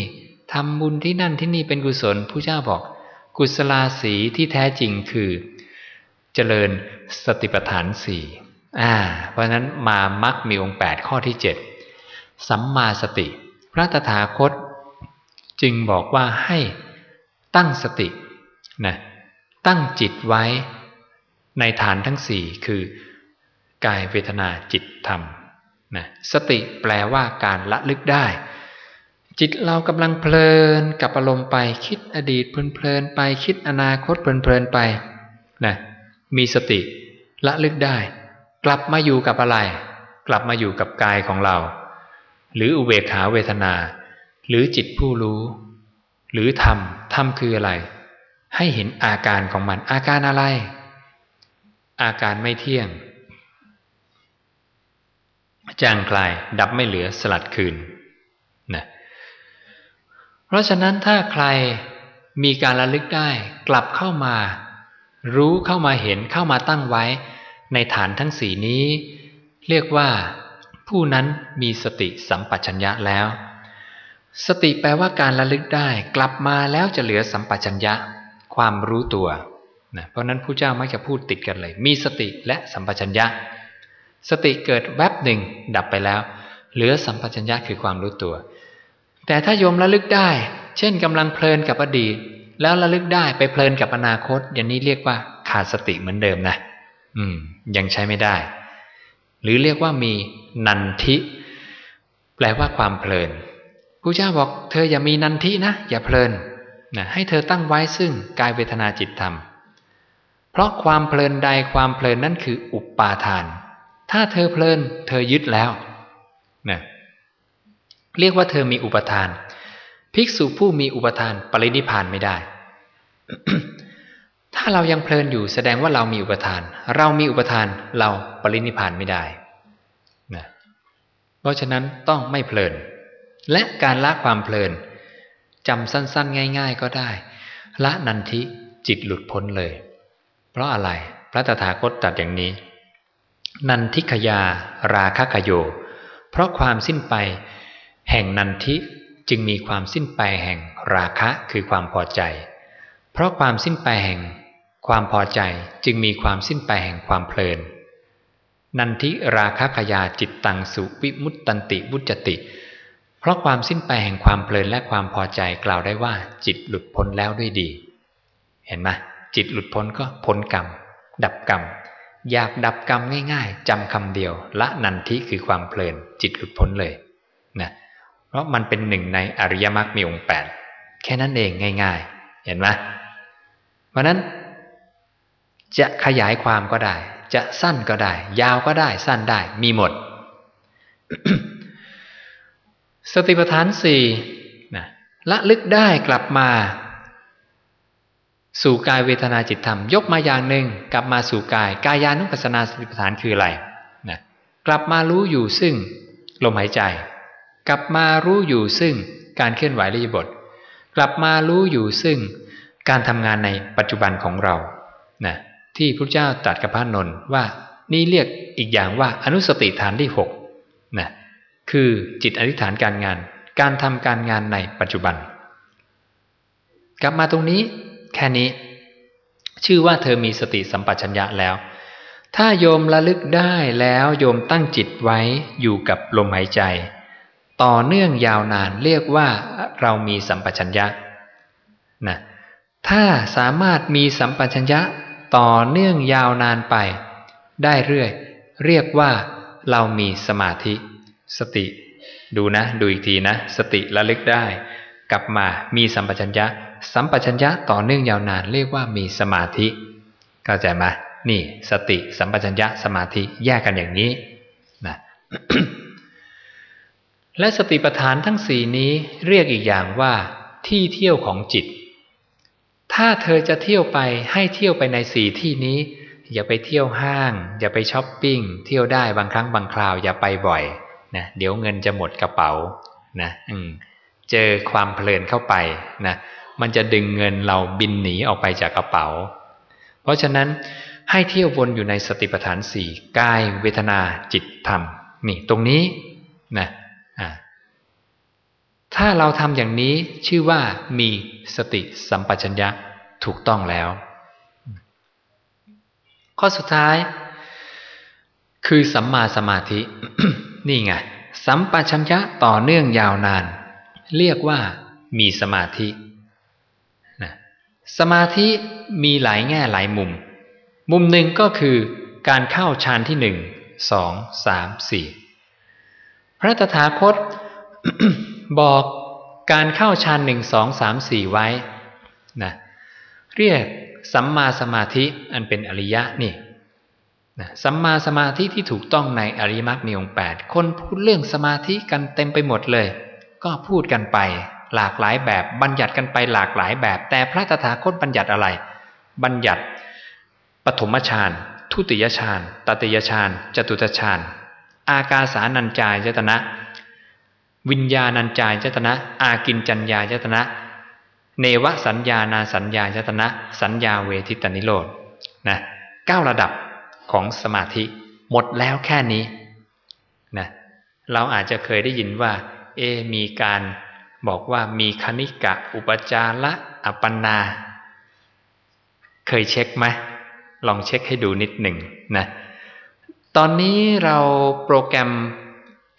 ทำบุญที่นั่นที่นี่เป็นกุศลผู้เจ้าบอก กุศลาสีที่แท้จริงคือ ริญสติปัฏฐานสี่อ่า เพราะนั้นมามักมีองค์แปดข้อที่เจ็ดสัมมาสติ พระตถาคต จึงบอกว่าให้ตั้งสตินะตั้งจิตไว้ในฐานทั้งสี่คือกายเวทนาจิตธรรมนะสติแปลว่าการละลึกได้ จิตเรากำลังเพลินกับอารมณ์ไปคิดอดีตเพลินไปคิดอนาคตเพลินไปนะ มีสติ ละลึกได้ กลับมาอยู่กับอะไร กลับมาอยู่กับกายของเรา หรืออุเบกขาเวทนา หรือจิตผู้รู้ หรือธรรมธรรมคืออะไร ให้เห็นอาการของมันอาการอะไร อาการไม่เที่ยงจางคลายดับไม่เหลือสลัดคืนนะเพราะฉะนั้นถ้าใครมีการระลึกได้กลับเข้ามา รู้เข้ามาเห็นเข้ามาตั้งไว้ ในฐานทั้งสี่นี้ เรียกว่า ผู้นั้นมีสติสัมปชัญญะแล้ว สติแปลว่าการระลึกได้ กลับมาแล้วจะเหลือสัมปชัญญะ ความรู้ตัวนะเพราะนั้นผู้เจ้ามักจะพูดติดกันเลย มีสติและสัมปชัญญะ สติเกิดแวบหนึ่งดับไปแล้ว เหลือสัมปชัญญะคือความรู้ตัว แต่ถ้าโยมระลึกได้ เช่นกำลังเพลินกับอดีต แล้วระลึกได้ไปเพลินกับอนาคต อย่างนี้เรียกว่าขาดสติเหมือนเดิมนะอืม ยังใช้ไม่ได้ หรือเรียกว่ามีนันทิ แปลว่าความเพลินผู้เจ้าบอก เธออย่ามีนันทินะอย่าเพลินนะให้เธอตั้งไว้ซึ่งกายเวทนาจิตธรรม เพราะความเพลินใดความเพลินนั่นคืออุปปาทาน ถ้าเธอเพลิน เธอยึดแล้วนะเรียกว่าเธอมีอุปทาน ภิกษุผู้มีอุปทานปรินิพานไม่ได้ ถ้าเรายังเพลินอยู่แสดงว่าเรามีอุปทาน เรามีอุปทานเราปรินิพานไม่ได้นะเพราะฉะนั้นต้องไม่เพลิน และการละความเพลินจำสั้นๆ ง่าย ๆ ก็ได้ ละนันทิจิตหลุดพ้นเลย เพราะอะไรพระตถาคตตรัสอย่างนี้ นันทิขยาราคะขโย เพราะความสิ้นไป แห่งนันทิ จึงมีความสิ้นไปแห่งราคะคือความพอใจ เพราะความสิ้นไปแห่งความพอใจจึงมีความสิ้นไปแห่งความเพลิน นันทิราคะขยาจิตตังสุวิมุตตันติวุจติ เพราะความสิ้นไปแห่งความเพลินและความพอใจกล่าวได้ว่า จิตหลุดพ้นแล้วด้วยดี เห็นไหมจิตหลุดพ้นก็พ้นกรรม ดับกรรม อยากดับกรรมง่าย ๆจำคำเดียว ละนันทิคือความเพลิน จิตหลุดพ้นเลยนะ เพราะมันเป็นหนึ่งในอริยมรรคมีองค์แปดแค่นั้นเองง่าย ๆ เห็นไหมเพราะนั้นจะขยายความก็ได้ จะสั้นก็ได้ ยาวก็ได้สั้นได้มีหมด สติปัฏฐานสี่นะละลึกได้กลับมา สู่กายเวทนาจิตธรรม ยกมาอย่างหนึ่ง กลับมาสู่กายกายานุปัสสนาสติปัฏฐานคืออะไรนะกลับมารู้อยู่ซึ่งลมหายใจ กลับมารู้อยู่ซึ่งการเคลื่อนไหวรีบท กลับมารู้อยู่ซึ่งการทำงานในปัจจุบันของเรานะที่พระเจ้าตรัสกับพระนนท์ว่านี่เรียกอีกอย่างว่าอนุสติฐานที่หกนะคือจิตอธิษฐานการงาน การทำการงานในปัจจุบัน กลับมาตรงนี้แค่นี้ ชื่อว่าเธอมีสติสัมปชัญญะแล้ว ถ้าโยมระลึกได้แล้วโยมตั้งจิตไว้อยู่กับลมหายใจ ต่อเนื่องยาวนานเรียกว่าเรามีสัมปชัญญะนะถ้าสามารถมีสัมปชัญญะต่อเนื่องยาวนานไป ได้เรื่อย เรียกว่าเรามีสมาธิ สติ ดูนะ ดูอีกทีนะ สติระลึกได้ กลับมามีสัมปชัญญะ สัมปชัญญะต่อเนื่องยาวนาน เรียกว่ามีสมาธิ เข้าใจไหมนี่ สติ สัมปชัญญะสมาธิแยกกันอย่างนี้นะ และสติปัฏฐานทั้งสี่นี้เรียกอีกอย่างว่า ที่เที่ยวของจิต ถ้าเธอจะเที่ยวไปให้เที่ยวไปในสี่ที่นี้ อย่าไปเที่ยวห้าง อย่าไปช้อปปิ้ง เที่ยวได้บางครั้งบางคราวอย่าไปบ่อยนะเดี๋ยวเงินจะหมดกระเป๋านะอืมเจอความเพลินเข้าไปนะมันจะดึงเงินเราบินหนีออกไปจากกระเป๋า เพราะฉะนั้นให้เที่ยววนอยู่ในสติปัฏฐานสี่กายเวทนาจิตธรรมนี่ตรงนี้นะ ถ้าเราทำอย่างนี้ชื่อว่ามีสติสัมปชัญญะถูกต้องแล้ว ข้อสุดท้าย คือสัมมาสมาธิ นี่ไง สัมปชัญญะต่อเนื่องยาวนาน เรียกว่ามีสมาธินะสมาธิมีหลายแง่หลายมุม มุมหนึ่งก็คือการเข้าฌานที่หนึ่งสองสามสี่พระตถาคต บอกการเข้าฌานหนึ่งสองสามสี่ไว้นะเรียกสัมมาสมาธิอันเป็นอริยะนี่นะสัมมาสมาธิที่ถูกต้องในอริยมรรคมีองค์แปดคนพูดเรื่องสมาธิกันเต็มไปหมดเลย ก็พูดกันไปหลากหลายแบบบัญญัติกันไปหลากหลายแบบ แต่พระตถาคตบัญญัติอะไร บัญญัติปฐมฌานทุติยฌานตติยฌานจตุตฌาน อากาสานัญจายตนะ วิญญาณัญจายตนะ อากินจัญญายตนะ เนวสัญญานาสัญญายตนะ สัญญาเวทิตานิโรธนะเก้าระดับของสมาธิ หมดแล้วแค่นี้นะเราอาจจะเคยได้ยินว่า เอ มีการบอกว่ามีคณิกะ อุปจาระอัปปนา เคยเช็คไหมลองเช็คให้ดูนิดหนึ่งนะตอนนี้เราโปรแกรม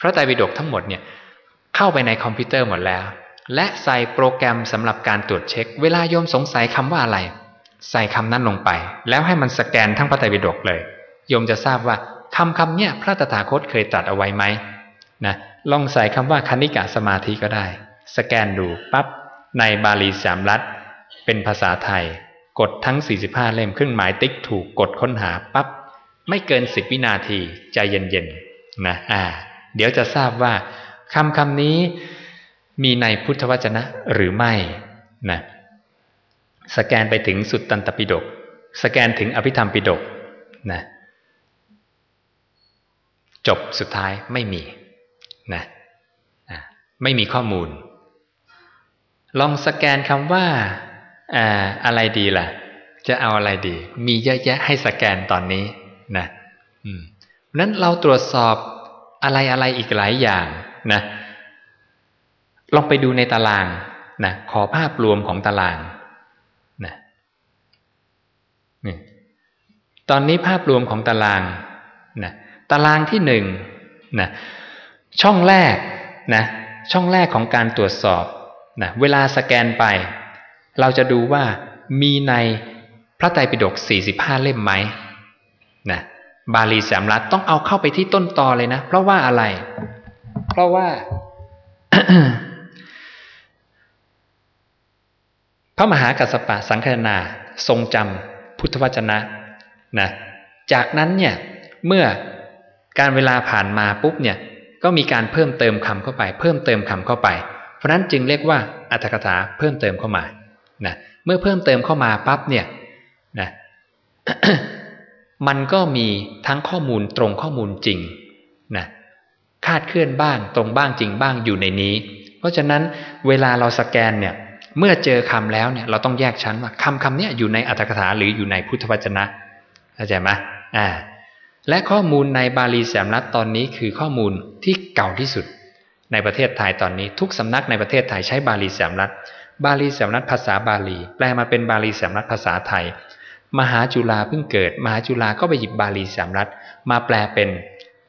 พระไตรปิฎกทั้งหมดเนี่ย เข้าไปในคอมพิวเตอร์หมดแล้ว และใส่โปรแกรมสำหรับการตรวจเช็ค เวลาโยมสงสัยคำว่าอะไร ใส่คำนั้นลงไป แล้วให้มันสแกนทั้งพระไตรปิฎกเลย โยมจะทราบว่าคำคำเนี้ยพระตถาคตเคยตรัสเอาไว้ไหมนะลองใส่คำว่าคณิกะสมาธิก็ได้ สแกนดูปับ๊บในบาลีสามรัฐ เป็นภาษาไทย กดทั้ง 45 เล่มเครื่องหมายติ๊กถูกกดค้นหาปับ๊บไม่เกิน 10 วินาทีใจเย็นๆนะอ่า เดี๋ยวจะทราบว่า คำคำนี้มีในพุทธวจนะหรือไม่นะสแกนไปถึงสุดตันตปิฎกสแกนถึงอภิธรรมปิฎกนะจบสุดท้ายไม่มีนะไม่มีข้อมูล ลองสแกนคำว่าอะไรดีล่ะ จะเอาอะไรดี มีเยอะแยะให้สแกนตอนนี้นะนั้นเราตรวจสอบอะไรอะไรอีกหลายอย่าง นะลองไปดูในตารางนะขอภาพรวมของตารางนะนี่ตอนนี้ภาพรวมของตารางนะตารางที่หนึ่งนะช่องแรกนะช่องแรกของการตรวจสอบนะเวลาสแกนไป เราจะดูว่ามีในพระไตรปิฎก45 เล่มไหมนะบาลีสามรัฐต้องเอาเข้าไปที่ต้นตอเลยนะ เพราะว่าอะไร เพราะว่าพระมหากัสสปะสังคนาทรงจำพุทธวจนะนะ จากนั้นเนี่ยเมื่อการเวลาผ่านมาปุ๊บเนี่ยก็มีการเพิ่มเติมคำเข้าไป เพิ่มเติมคำเข้าไป เพราะนั้นจึงเรียกว่าอัตถกถาเพิ่มเติมเข้ามานะเมื่อเพิ่มเติมเข้ามาปั๊บเนี่ยนะมันก็มีทั้งข้อมูลตรงข้อมูลจริง คาดเคลื่อนบ้างตรงบ้างจริงบ้างอยู่ในนี้ เพราะฉะนั้นเวลาเราสแกนเนี่ยเมื่อเจอคำแล้วเนี่ยเราต้องแยกชั้นว่าคำคำนี้อยู่ในอัตถกถาหรืออยู่ในพุทธวจนะเข้าใจไหมอ่าและข้อมูลในบาลีแสมรัฐตอนนี้คือข้อมูลที่เก่าที่สุด ในประเทศไทยตอนนี้ ทุกสำนักในประเทศไทยใช้บาลีแสมรัฐบาลีแสมรัฐภาษาบาลี แปลมาเป็นบาลีแสมรัฐภาษาไทย มหาจุฬาเพิ่งเกิด มหาจุฬาก็ไปหยิบบาลีสยามรัฐมาแปลเป็น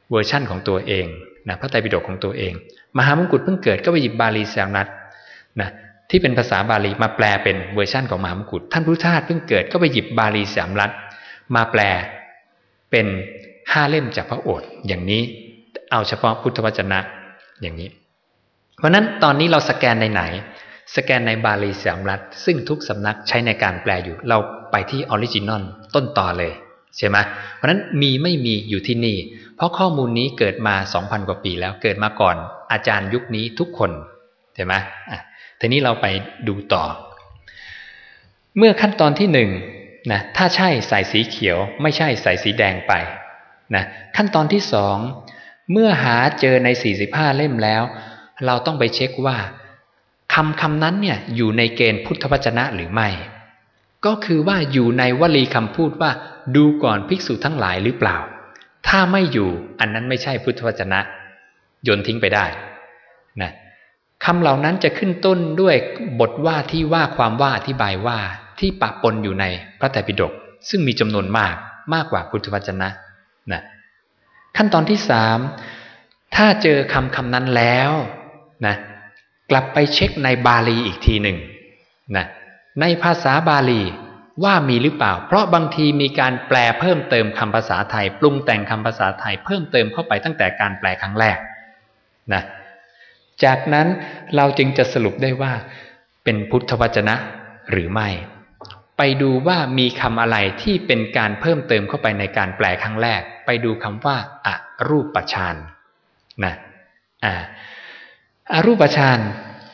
เวอร์ชั่นของตัวเอง นะพระไตรปิฎกของตัวเอง มหามงกุฎเพิ่งเกิดก็ไปหยิบบาลีสยามรัฐนะที่เป็นภาษาบาลีมาแปลเป็นเวอร์ชั่นของมหามงกุฎท่านพุทธทาสเพิ่งเกิดก็ไปหยิบบาลีสมรัฐมาแปลเป็นห้าเล่มจากพระโอษฐ์อย่างนี้เอาเฉพาะพุทธวจนะอย่างนี้ เพราะนั้นตอนนี้เราสแกนในไหน สแกนในบาลีสยามรัฐ ซึ่งทุกสำนักใช้ในการแปลอยู่ เราไปที่ original ต้นตอเลย ใช่ไหมเพราะนั้นมีไม่มีอยู่ที่นี่ เพราะข้อมูลนี้เกิดมา2,000กว่าปีแล้วเกิดมาก่อน อาจารย์ยุคนี้ทุกคนใช่ไหมทีนี้เราไปดูต่อ เมื่อขั้นตอนที่หนึ่งนะถ้าใช่ใส่สีเขียว ไม่ใช่ใส่สีแดงไปนะขั้นตอนที่สองเมื่อหาเจอใน 45 เล่มแล้ว เราต้องไปเช็คว่าคำคำนั้นเนี่ยอยู่ในเกณฑ์พุทธวจนะหรือไม่ ก็คือว่าอยู่ในวลีคำพูดว่า ดูก่อนภิกษุทั้งหลายหรือเปล่า ถ้าไม่อยู่อันนั้นไม่ใช่พุทธวจนะโยนทิ้งไปได้นะคำเหล่านั้นจะขึ้นต้นด้วยบทว่าที่ว่าความว่าอธิบายว่าที่ปะปนอยู่ในพระไตรปิฎกซึ่งมีจำนวนมากมากกว่าพุทธวจนะนะขั้นตอนที่สามถ้าเจอคำคำนั้นแล้วนะกลับไปเช็คในบาลีอีกทีหนึ่งนะในภาษาบาลี ว่ามีหรือเปล่า เพราะบางทีมีการแปลเพิ่มเติมคำภาษาไทย ปรุงแต่งคำภาษาไทยเพิ่มเติมเข้าไปตั้งแต่การแปลครั้งแรกนะจากนั้นเราจึงจะสรุปได้ว่าเป็นพุทธวจนะหรือไม่ ไปดูว่ามีคำอะไรที่เป็นการเพิ่มเติมเข้าไปในการแปลครั้งแรก ไปดูคำว่าอารูปฌานนะอ่าอารูปฌาน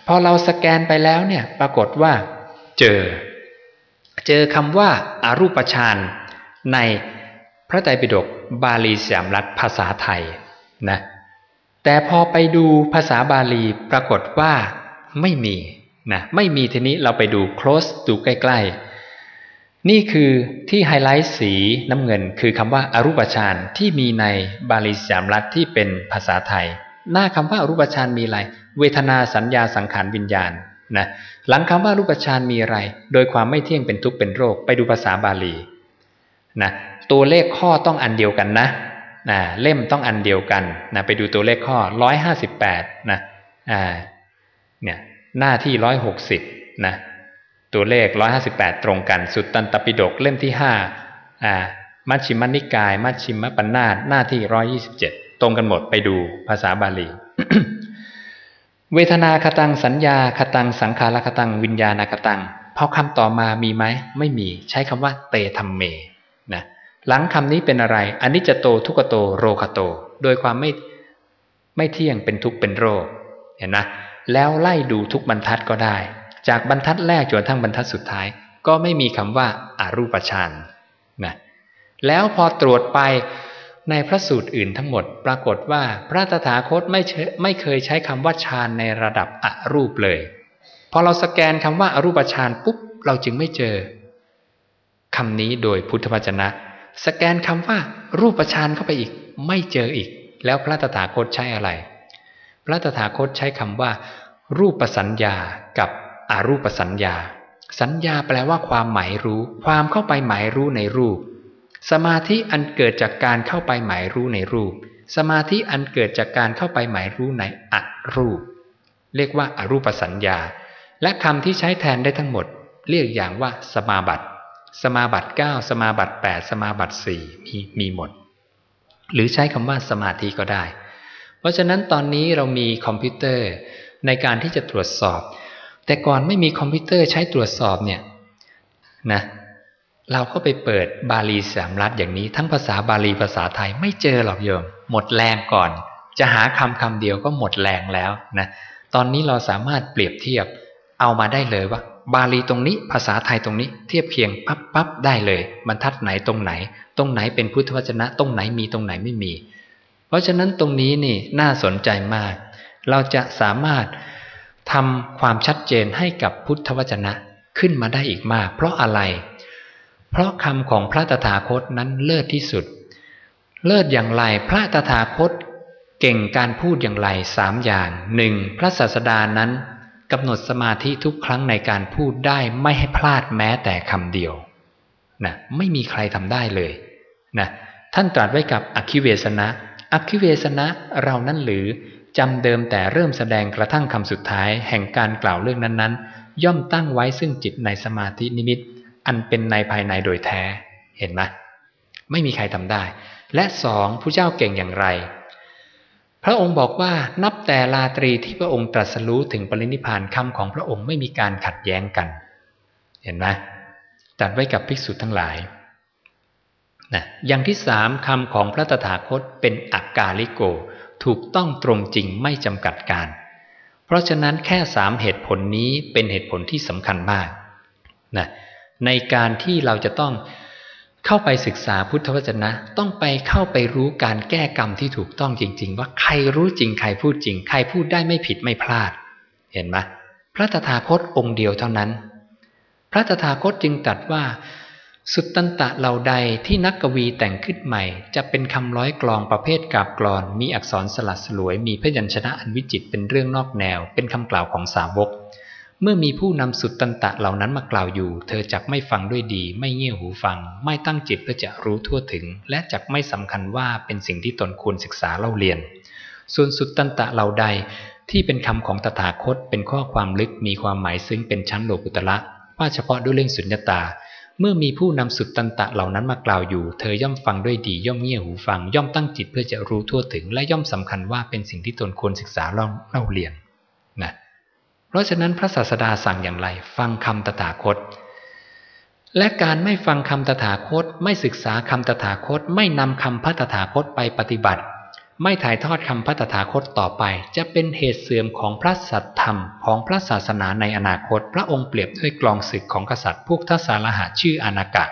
พอเราสแกนไปแล้วเนี่ยปรากฏว่า เจอ เจอคำว่าอารูปฌานในพระไตรปิฎกบาลีสยามรัฐภาษาไทยนะแต่พอไปดูภาษาบาลีปรากฏว่าไม่มีนะไม่มีทีนี้เราไปดู close ดูใกล้ๆ นี่คือที่ไฮไลท์สีน้ำเงิน คือคำว่าอารูปฌานที่มีในบาลีสยามรัฐที่เป็นภาษาไทย หน้าคำว่าอารูปฌานมีอะไร เวทนาสัญญาสังขารวิญญาณ นะหลังคำว่ารูปฌานมีอะไร โดยความไม่เที่ยงเป็นทุกข์เป็นโรคไปดูภาษาบาลีนะตัวเลขข้อต้องอันเดียวกันนะนะเล่มต้องอันเดียวกันนะไปดูตัวเลขข้อร้อยห้าสิบแปดนะอ่าเนี่ยหน้าที่ร้อยหกสิบนะตัวเลข158ตรงกัน สุดตันตปิฎกเล่มที่5อ่ามัชชิมนิกาย มัชชิมปัญนาตหน้าที่127ตรงกันหมดไปดูภาษาบาลี เวทนาคตังสัญญาคตังสังขารคตังวิญญาณคตังพอคำต่อมามีไหมไม่มีใช้คำว่าเตธรรมเมนะหลังคำนี้เป็นอะไรอันนี้จะโตทุกโตโรคโต โดยความไม่ไม่เที่ยงเป็นทุกข์เป็นโรคเห็นนะแล้วไล่ดูทุกบรรทัดก็ได้ จากบรรทัดแรกจนทั้งบรรทัดสุดท้าย ก็ไม่มีคำว่าอารูปฌานนะแล้วพอตรวจไป ในพระสูตรอื่นทั้งหมดปรากฏว่าพระตถาคตไม่ไม่เคยใช้คำว่าฌานในระดับอรูปเลย พอเราสแกนคำว่าอรูปฌานปุ๊บเราจึงไม่เจอคำนี้โดยพุทธวจนะ สแกนคำว่ารูปฌานเข้าไปอีก ไม่เจออีก แล้วพระตถาคตใช้อะไร พระตถาคตใช้คำว่า รูปสัญญากับอรูปสัญญา สัญญาแปลว่าความหมายรู้ ความเข้าไปหมายรู้ในรูป สมาธิอันเกิดจากการเข้าไปหมายรู้ในรูป สมาธิอันเกิดจากการเข้าไปหมายรู้ในอรูป เรียกว่าอารูปสัญญา และคำที่ใช้แทนได้ทั้งหมด เรียกอย่างว่าสมาบัติ สมาบัติ 9 สมาบัติ 8 สมาบัติ 4 มีมีหมด หรือใช้คำว่าสมาธิก็ได้ เพราะฉะนั้นตอนนี้เรามีคอมพิวเตอร์ในการที่จะตรวจสอบ แต่ก่อนไม่มีคอมพิวเตอร์ใช้ตรวจสอบเนี่ยนะ เราก็ไปเปิดบาลีสามรัฐอย่างนี้ ทั้งภาษาบาลีภาษาไทยไม่เจอหรอกโยม หมดแรงก่อน จะหาคำคำเดียวก็หมดแรงแล้วนะตอนนี้เราสามารถเปรียบเทียบ เอามาได้เลยว่า บาลีตรงนี้ ภาษาไทยตรงนี้ เทียบเคียงปั๊บปั๊บได้เลยบรรทัดไหนตรงไหน ตรงไหนเป็นพุทธวจนะ ตรงไหนมีตรงไหนไม่มี เพราะฉะนั้นตรงนี้นี่น่าสนใจมาก เราจะสามารถทำความชัดเจนให้กับพุทธวจนะขึ้นมาได้อีกมาก เพราะอะไร เพราะคำของพระตถาคตนั้นเลิศที่สุด เลิศอย่างไรพระตถาคตเก่งการพูดอย่างไรสามอย่างหนึ่งพระศาสดานั้นกำหนดสมาธิทุกครั้งในการพูดได้ไม่ให้พลาดแม้แต่คำเดียวนะไม่มีใครทำได้เลยนะท่านตรัสไว้กับอคิเวสนะอคิเวสนะเรานั่นหรือจำเดิมแต่เริ่มแสดงกระทั่งคำสุดท้าย แห่งการกล่าวเรื่องนั้นๆ ย่อมตั้งไว้ซึ่งจิตในสมาธินิมิต อันเป็นในภายในโดยแท้เห็นไหมไม่มีใครทำได้ และสองผู้เจ้าเก่งอย่างไร พระองค์บอกว่านับแต่ลาตรีที่พระองค์ตรัสรู้ถึงปรินิพานคำของพระองค์ไม่มีการขัดแย้งกัน เห็นไหมตัดไว้กับภิกษุทั้งหลายนะอย่างที่สามคำของพระตถาคตเป็นอักกาลิโก ถูกต้องตรงจริงไม่จำกัดการ เพราะฉะนั้นแค่สามเหตุผลนี้เป็นเหตุผลที่สำคัญมากนะ ในการที่เราจะต้องเข้าไปศึกษาพุทธวจนะ ต้องไปเข้าไปรู้การแก้กรรมที่ถูกต้องจริง ๆ ว่าใครรู้จริงใครพูดจริง ใครพูดได้ไม่ผิดไม่พลาด เห็นไหมพระตถาคตองค์เดียวเท่านั้น พระตถาคตจึงตรัสว่า สุตตันตะเหล่าใดที่นักกวีแต่งขึ้นใหม่ จะเป็นคำร้อยกลองประเภทกาบกลอน มีอักษรสลัดสลวยมีพยัญชนะอันวิจิตเป็นเรื่องนอกแนว เป็นคำกล่าวของสาวก เมื่อมีผู้นำสุตตันตะเหล่านั้นมากล่าวอยู่ เธอจักไม่ฟังด้วยดี ไม่เงี่ยหูฟัง ไม่ตั้งจิตเพื่อจะรู้ทั่วถึง และจักไม่สำคัญว่าเป็นสิ่งที่ตนควรศึกษาเล่าเรียน ส่วนสุตตันตะเหล่าใดที่เป็นคำของตถาคตเป็นข้อความลึกมีความหมายซึ้งเป็นชั้นโลกุตละว่าเฉพาะด้วยเรื่องสุญญตา เมื่อมีผู้นำสุดตันตะเหล่านั้นมากล่าวอยู่ เธอย่อมฟังด้วยดี ย่อมเงี่ยหูฟัง ย่อมตั้งจิตเพื่อจะรู้ทั่วถึง และย่อมสำคัญว่าเป็นสิ่งที่ตนควรศึกษาเล่าเล่าเรียนนะ เพราะฉะนั้นพระศาสดาสั่งอย่างไร ฟังคำตถาคต และการไม่ฟังคำตถาคต ไม่ศึกษาคำตถาคต ไม่นำคำพระตถาคตไปปฏิบัติ ไม่ถ่ายทอดคำพระตถาคตต่อไป จะเป็นเหตุเสื่อมของพระสัตธรรมของพระศาสนาในอนาคต พระองค์เปรียบด้วยกลองศึกของกษัตริย์พวกทศาลหะชื่ออานากะ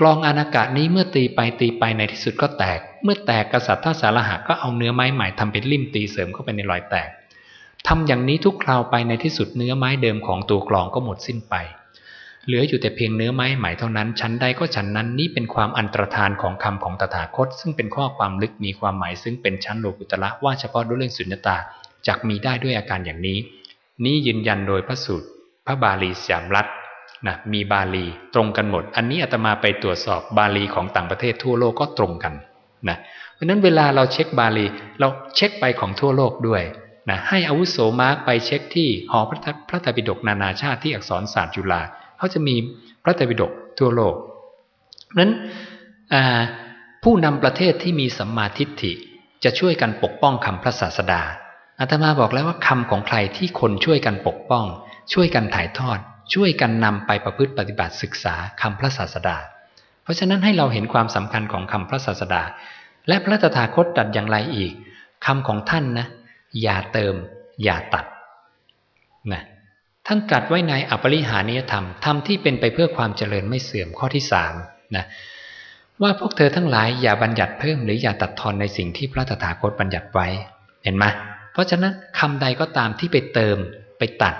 กลองอานากะนี้เมื่อตีไปตีไปในที่สุดก็แตก เมื่อแตกกษัตริย์ทศาลหะก็เอาเนื้อไม้ใหม่ทำเป็นลิ่มตีเสริมเข้าไปในรอยแตก ทำอย่างนี้ทุกคราวไปในที่สุดเนื้อไม้เดิมของตัวกลองก็หมดสิ้นไป เหลืออยู่แต่เพียงเนื้อไม้ใหม่เท่านั้น ชั้นใดก็ชั้นนั้นนี่เป็นความอันตรธานของคำของตถาคต ซึ่งเป็นข้อความลึกมีความหมายซึ่งเป็นชั้นโลกุตละว่าเฉพาะด้วยเรื่องสุญญตาจักมีได้ด้วยอาการอย่างนี้ นี้ยืนยันโดยพระสูตร พระบาลีสยามรัฐนะมีบาลีตรงกันหมด อันนี้อาตมาไปตรวจสอบบาลีของต่างประเทศทั่วโลกก็ตรงกันนะเพราะนั้นเวลาเราเช็คบาลีเราเช็คไปของทั่วโลกด้วย นะให้อาวุโสมาร์กไปเช็คที่หอพระพระไตรปิฎกนานาชาติที่อักษรศาสตร์จุฬาเขาจะมีพระไตรปิฎกทั่วโลกนั้นผู้นำประเทศที่มีสัมมาทิฏฐิจะช่วยกันปกป้องคำพระศาสดาอาตมาบอกแล้วว่าคำของใครที่คนช่วยกันปกป้อง ช่วยกันถ่ายทอด ช่วยกันนำไปประพฤติปฏิบัติศึกษาคำพระศาสดา เพราะฉะนั้นให้เราเห็นความสำคัญของคำพระศาสดา และพระตถาคตตัดอย่างไรอีกคำของท่านนะ อย่าเติม อย่าตัดนะท่านตรัสไว้ในอปริหานิยธรรมธรรมที่เป็นไปเพื่อความเจริญไม่เสื่อมข้อที่สามนะว่าพวกเธอทั้งหลายอย่าบัญญัติเพิ่มหรืออย่าตัดทอนในสิ่งที่พระตถาคตบัญญัติไว้ เห็นไหมเพราะฉะนั้นคำใดก็ตามที่ไปเติมไปตัด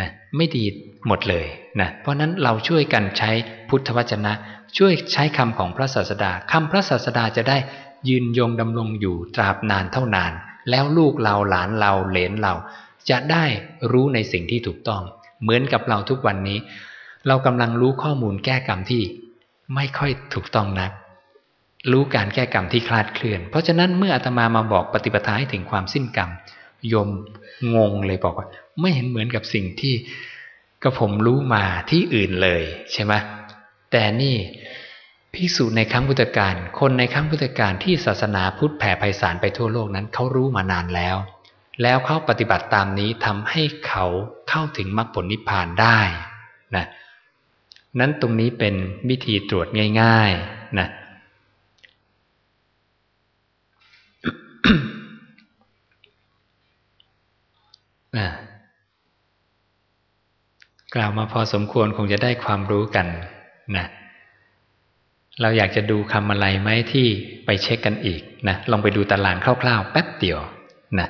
นะไม่ดีหมดเลยนะเพราะนั้นเราช่วยกันใช้พุทธวจนะ ช่วยใช้คำของพระศาสดาคำพระศาสดาจะได้ยืนยงดำรงอยู่ตราบนานเท่านาน แล้วลูกเราหลานเราเหลนเรา จะได้รู้ในสิ่งที่ถูกต้อง เหมือนกับเราทุกวันนี้ เรากำลังรู้ข้อมูลแก้กรรมที่ไม่ค่อยถูกต้องนัก รู้การแก้กรรมที่คลาดเคลื่อน เพราะฉะนั้นเมื่ออาตมามาบอกปฏิปทาให้ถึงความสิ้นกรรมโยมงงเลยบอกว่า ไม่เห็นเหมือนกับสิ่งที่ก็ผมรู้มาที่อื่นเลยใช่ไหมแต่นี่ พิสูจน์ในครั้งพุทธกาลคนในครั้งพุทธกาลที่ศาสนาพุทธแผ่ไพศาลไปทั่วโลกนั้นเขารู้มานานแล้ว แล้วเขาปฏิบัติตามนี้ทำให้เขาเข้าถึงมรรคผลนิพพานได้นะนั้นตรงนี้เป็นวิธีตรวจง่ายๆนะกล่าวมาพอสมควรคงจะได้ความรู้กันนะ เราอยากจะดูคำอะไรไหมที่ไปเช็คกันอีกนะลองไปดูตารางคร่าวๆ แป๊บเดียวนะ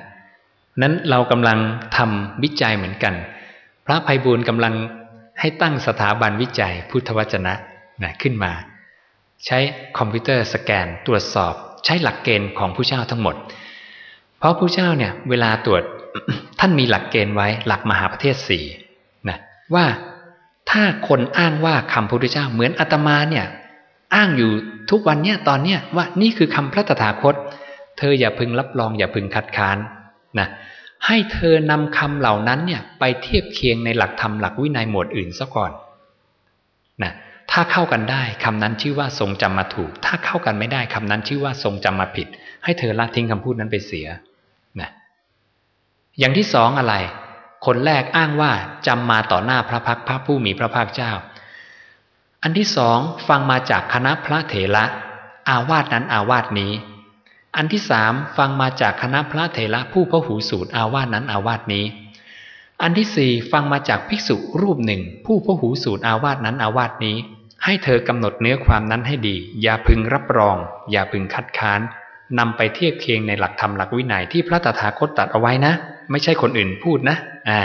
นั้นเรากำลังทำวิจัยเหมือนกัน พระภัยบูรณ์กำลังให้ตั้งสถาบันวิจัยพุทธวจนะนะขึ้นมา ใช้คอมพิวเตอร์สแกนตรวจสอบ ใช้หลักเกณฑ์ของผู้เจ้าทั้งหมด เพราะผู้เจ้าเนี่ยเวลาตรวจท่านมีหลักเกณฑ์ไว้หลักมหาประเทศสี่นะว่าถ้าคนอ้างว่าคำพระพุทธเจ้าเหมือนอาตมาเนี่ย อ้างอยู่ทุกวันเนี่ยตอนเนี้ยว่านี่คือคำพระตถาคต เธออย่าพึงรับรองอย่าพึงคัดค้านนะให้เธอนำคำเหล่านั้นเนี่ยไปเทียบเคียงในหลักธรรมหลักวินัยหมวดอื่นซะก่อนนะถ้าเข้ากันได้คำนั้นชื่อว่าทรงจำมาถูก ถ้าเข้ากันไม่ได้คำนั้นชื่อว่าทรงจำมาผิด ให้เธอละทิ้งคำพูดนั้นไปเสียนะอย่างที่สองอะไร คนแรกอ้างว่าจำมาต่อหน้าพระพักพระผู้มีพระภาคเจ้า อันที่สองฟังมาจากคณะพระเถระอาวาสนั้นอาวาสนี้ อันที่สามฟังมาจากคณะพระเถระผู้พหูสูตรอาวาสนั้นอาวาสนี้ อันที่สี่ฟังมาจากภิกษุรูปหนึ่ง ผู้พหูสูตรอาวาสนั้นอาวาสนี้ ให้เธอกำหนดเนื้อความนั้นให้ดี อย่าพึงรับรอง อย่าพึงคัดค้านนำไปเทียบเคียงในหลักธรรมหลักวินัยที่พระตถาคตตัดเอาไว้นะ ไม่ใช่คนอื่นพูดนะ อ่า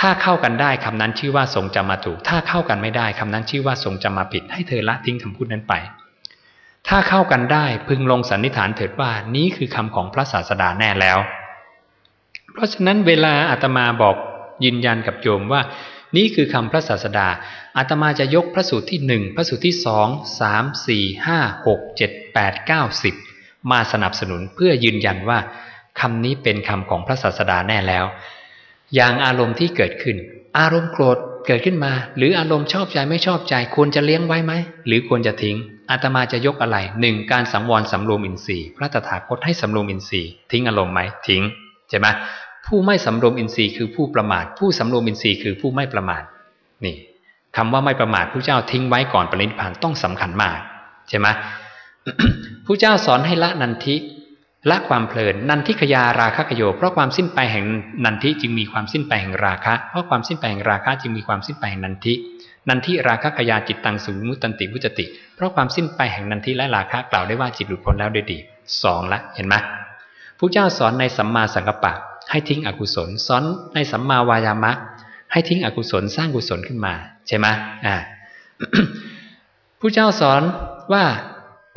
ถ้าเข้ากันได้คำนั้นชื่อว่าทรงจำมาถูก ถ้าเข้ากันไม่ได้คำนั้นชื่อว่าทรงจำมาผิด ให้เธอละทิ้งคำพูดนั้นไป ถ้าเข้ากันได้พึงลงสันนิษฐานเถิดว่านี้คือคำของพระศาสดาแน่แล้ว เพราะฉะนั้นเวลาอาตมาบอกยืนยันกับโยมว่า นี่คือคำพระศาสดาอาตมาจะยกพระสูตรที่หนึ่งพระสูตรที่สองสามสี่ห้าหกเจ็ดแปดเก้าสิบมาสนับสนุนเพื่อยืนยันว่าคำนี้เป็นคำของพระศาสดาแน่แล้ว อย่างอารมณ์ที่เกิดขึ้น อารมณ์โกรธเกิดขึ้นมา หรืออารมณ์ชอบใจไม่ชอบใจ ควรจะเลี้ยงไว้ไหม หรือควรจะทิ้งอาตมาจะยกอะไรหนึ่งการสังวรสำรวมอินทรีย์พระตถาคตให้สำรวมอินทรีย์ทิ้งอารมณ์ไหมทิ้งใช่ไหมผู้ไม่สำรวมอินทรีย์คือผู้ประมาท ผู้สำรวมอินทรีย์คือผู้ไม่ประมาทนี่คำว่าไม่ประมาทผู้เจ้าทิ้งไว้ก่อนปรินิพพานต้องสำคัญมาก ใช่ไหมผู้เจ้าสอนให้ละนันทิ ละความเพลินนันทิขยาราคะกโยเพราะความสิ้นไปแห่งนันทิจึงมีความสิ้นไปแห่งราคะ เพราะความสิ้นไปแห่งราคะจึงมีความสิ้นไปแห่งนันทินันทิราคะขยาจิตตังสูมุตันติวุจติ เพราะความสิ้นไปแห่งนันทิและราคะกล่าวได้ว่าจิตหลุดพ้นแล้วด้วยดีสองละเห็นไหมผู้เจ้าสอนในสัมมาสังกัปปะ ให้ทิ้งอกุศลสอนในสัมมาวายามะให้ทิ้งอกุศลสร้างกุศลขึ้นมา ใช่ไหมอ่าผู้เจ้าสอนว่า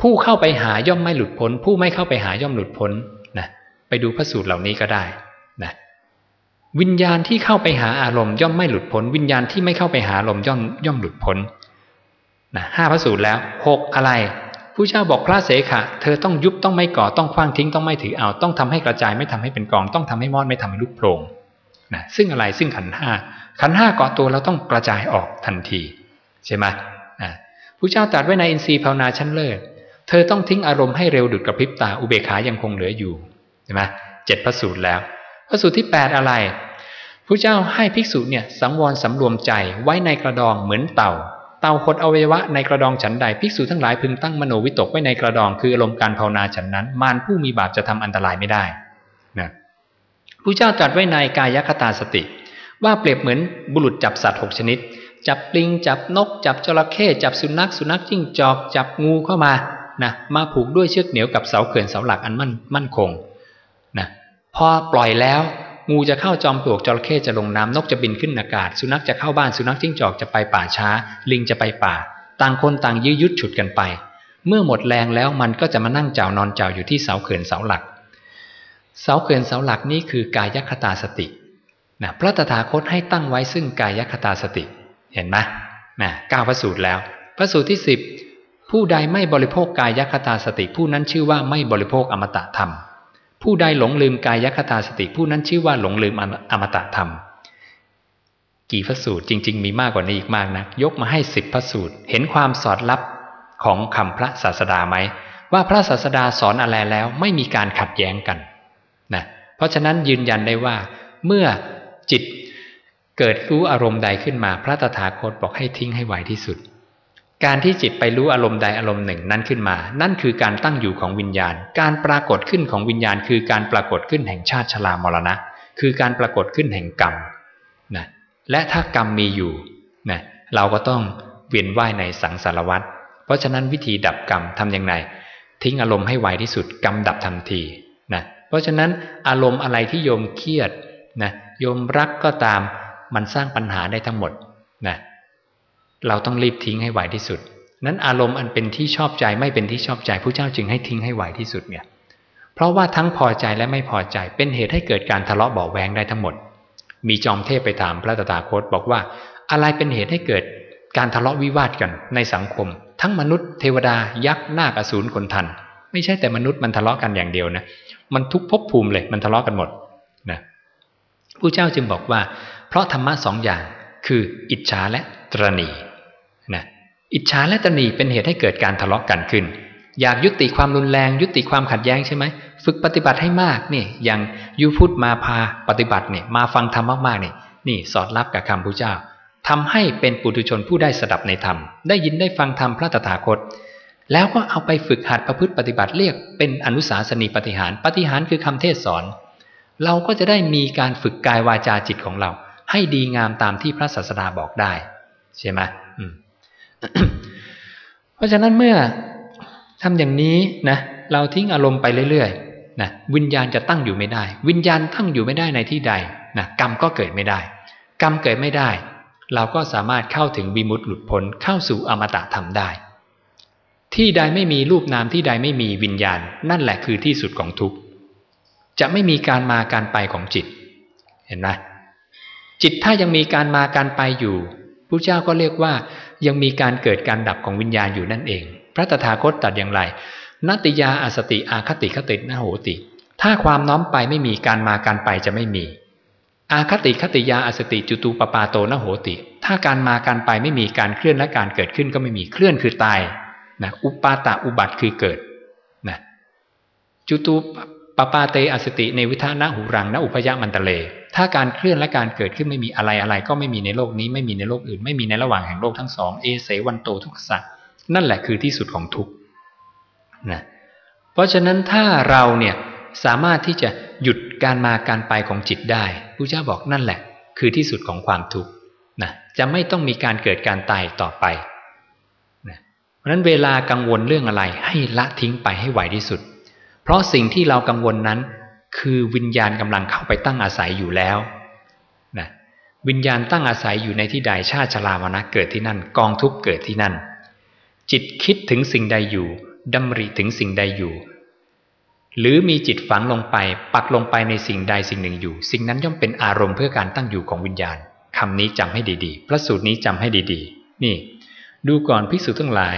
ผู้เข้าไปหาย่อมไม่หลุดพ้น ผู้ไม่เข้าไปหาย่อมหลุดพ้นนะไปดูพระสูตรเหล่านี้ก็ได้นะวิญญาณที่เข้าไปหาอารมณ์ย่อมไม่หลุดพ้น วิญญาณที่ไม่เข้าไปหาอารมณ์ย่อมย่อมหลุดพ้นนะห้าพระสูตรแล้วหกอะไรผู้เจ้าบอกพระเสขะเธอต้องยุบต้องไม่ก่อต้องคว้างทิ้งต้องไม่ถือเอาต้องทำให้กระจายไม่ทำให้เป็นกอง ต้องทำให้มอดไม่ทำให้ลุกโผล่นะซึ่งอะไรซึ่งขันห้าขันห้าเกาะตัวเราต้องกระจายออกทันที ใช่ไหมผู้เจ้าตรัสไว้ในอินทรีย์ภาวนาชั้นเลิศ เธอต้องทิ้งอารมณ์ให้เร็วดุดกระพริบตาอุเบกขายังคงเหลืออยู่ใช่ไหมเจ็ดพระสูตรแล้ว พระสูตรที่แปดอะไรพระเจ้าให้ภิกษุเนี่ยสังวรสำรวมใจไว้ในกระดองเหมือนเต่า เต่าคดอวัยวะในกระดองฉันใดภิกษุทั้งหลายพึงตั้งมโนวิตกไว้ในกระดองคืออารมณ์การภาวนาฉันนั้น มารผู้มีบาปจะทำอันตรายไม่ได้นะพระเจ้าตรัสไว้ในกายคตาสติ ว่าเปรียบเหมือนบุรุษจับสัตว์หกชนิด จับปลิงจับนก จับจระเข้จับสุนัขสุนัขจิ้งจอก จับงูเข้ามา นะมาผูกด้วยเชือกเหนียวกับเสาเขื่อนเสาหลักอันมั่นมั่นคงนะพอปล่อยแล้วงูจะเข้าจอมปลวกจระเข้จะลงน้ำนกจะบินขึ้นอากาศ สุนัขจะเข้าบ้านสุนัขจิ้งจอกจะไปป่าช้า ลิงจะไปป่า ต่างคนต่างยื้อยุดฉุดกันไป เมื่อหมดแรงแล้วมันก็จะมานั่งเจ้านอนเจ้าอยู่ที่เสาเขื่อนเสาหลัก เสาเขื่อนเสาหลักนี่คือกายคตาสตินะพระตถาคตให้ตั้งไว้ซึ่งกายคตาสติ เห็นไหมนะก้าวพระสูตรแล้ว พระสูตรที่สิบ ผู้ใดไม่บริโภคกายคตาสติผู้นั้นชื่อว่าไม่บริโภคอมตะธรรม ผู้ใดหลงลืมกายคตาสติผู้นั้นชื่อว่าหลงลืมอมตะธรรม กี่พระสูตรจริง ๆ มีมากกว่านี้อีกมากนะยกมาให้สิบพระสูตร เห็นความสอดลับของคำพระศาสดาไหมว่าพระศาสดาสอนอะไรแล้วไม่มีการขัดแย้งกันนะเพราะฉะนั้นยืนยันได้ว่า เมื่อจิตเกิดรู้อารมณ์ใดขึ้นมาพระตถาคตบอกให้ทิ้งให้ไวที่สุด การที่จิตไปรู้อารมณ์ใดอารมณ์หนึ่งนั้นขึ้นมา นั่นคือการตั้งอยู่ของวิญญาณ การปรากฏขึ้นของวิญญาณ คือการปรากฏขึ้นแห่งชาติชรามรณะ คือการปรากฏขึ้นแห่งกรรมนะและถ้ากรรมมีอยู่นะเราก็ต้องเวียนว่ายในสังสารวัฏเพราะฉะนั้นวิธีดับกรรมทำอย่างไรทิ้งอารมณ์ให้ไวที่สุดกรรมดับทันทีนะเพราะฉะนั้นอารมณ์อะไรที่โยมเครียดนะโยมรักก็ตามมันสร้างปัญหาได้ทั้งหมดนะเเราต้องรีบทิ้งให้ไวที่สุด นั้นอารมณ์อันเป็นที่ชอบใจไม่เป็นที่ชอบใจผู้เจ้าจึงให้ทิ้งให้ไวที่สุดเนี่ยเพราะว่าทั้งพอใจและไม่พอใจเป็นเหตุให้เกิดการทะเลาะเบาแวงได้ทั้งหมด มีจอมเทพไปถามพระตถาคตบอกว่า อะไรเป็นเหตุให้เกิดการทะเลาะวิวาทกันในสังคม ทั้งมนุษย์เทวดายักษ์นาคอสูรคนทัน ไม่ใช่แต่มนุษย์มันทะเลาะกันอย่างเดียวนะมันทุกภพภูมิเลยมันทะเลาะกันหมดนะผู้เจ้าจึงบอกว่า เพราะธรรมะสองอย่างคืออิจฉาและตรณี อิจฉาและตรณีเป็นเหตุให้เกิดการทะเลาะกันขึ้น อยากยุติความรุนแรง ยุติความขัดแย้งใช่ไหมฝึกปฏิบัติให้มากนี่อย่างยูพุทธมาพาปฏิบัติเนี่ยมาฟังธรรมมากๆนี่นี่สอดรับกับคำพระเจ้าทำให้เป็นปุถุชนผู้ได้สดับในธรรม ได้ยินได้ฟังธรรมพระตถาคต แล้วก็เอาไปฝึกหัดประพฤติปฏิบัติเรียกเป็นอนุสาสนีปฏิหารปฏิหารคือคำเทศสอน เราก็จะได้มีการฝึกกายวาจาจิตของเรา ให้ดีงามตามที่พระศาสดาบอกได้ใช่ไหม เพราะฉะนั้นเมื่อทำอย่างนี้นะเราทิ้งอารมณ์ไปเรื่อยๆนะวิญญาณจะตั้งอยู่ไม่ได้ วิญญาณตั้งอยู่ไม่ได้ในที่ใดนะกรรมก็เกิดไม่ได้ กรรมเกิดไม่ได้ เราก็สามารถเข้าถึงวิมุตติหลุดพ้นเข้าสู่อมตะธรรมได้ ที่ใดไม่มีรูปนามที่ใดไม่มีวิญญาณ นั่นแหละคือที่สุดของทุกข์จะไม่มีการมาการไปของจิต เห็นไหมจิตถ้ายังมีการมาการไปอยู่พระเจ้าก็เรียกว่า ยังมีการเกิดการดับของวิญญาณอยู่นั่นเอง พระตถาคตตัดอย่างไรนัติยาอสติอาคติคตินโหติ ถ้าความน้อมไปไม่มีการมาการไปจะไม่มี อาคติคติยาอสติจุตูปปาโตนโหติ ถ้าการมาการไปไม่มีการเคลื่อนและการเกิดขึ้นก็ไม่มีเคลื่อนคือตายนะอุปาตะอุบัติคือเกิดนะจุตูปปาเตอสติในวิธานะหูรังนอุพยมันตะเล ถ้าการเคลื่อนและการเกิดขึ้นไม่มีอะไรอะไรก็ไม่มีในโลกนี้ไม่มีในโลกอื่น ไม่มีในระหว่างแห่งโลกทั้งสองเอเสวันโตทุกสัตว์นั่นแหละคือที่สุดของทุกนะเพราะฉะนั้นถ้าเราเนี่ยสามารถที่จะหยุดการมาการไปของจิตได้พระเจ้าบอกนั่นแหละ คือที่สุดของความทุกข์นะจะไม่ต้องมีการเกิดการตายต่อไปนะเพราะฉะนั้นเวลากังวลเรื่องอะไรให้ละทิ้งไปให้ไวที่สุด เพราะสิ่งที่เรากังวลนั้น คือวิญญาณกำลังเข้าไปตั้งอาศัยอยู่แล้วนะวิญญาณตั้งอาศัยอยู่ในที่ใดชาติชรามนะเกิดที่นั่น กองทุกเกิดที่นั่น จิตคิดถึงสิ่งใดอยู่ดำริถึงสิ่งใดอยู่ หรือมีจิตฝังลงไป ปักลงไปในสิ่งใดสิ่งหนึ่งอยู่ สิ่งนั้นย่อมเป็นอารมณ์เพื่อการตั้งอยู่ของวิญญาณคำนี้จำให้ดีๆ พระสูตรนี้จำให้ดีๆ นี่ ดูก่อนภิกษุทั้งหลาย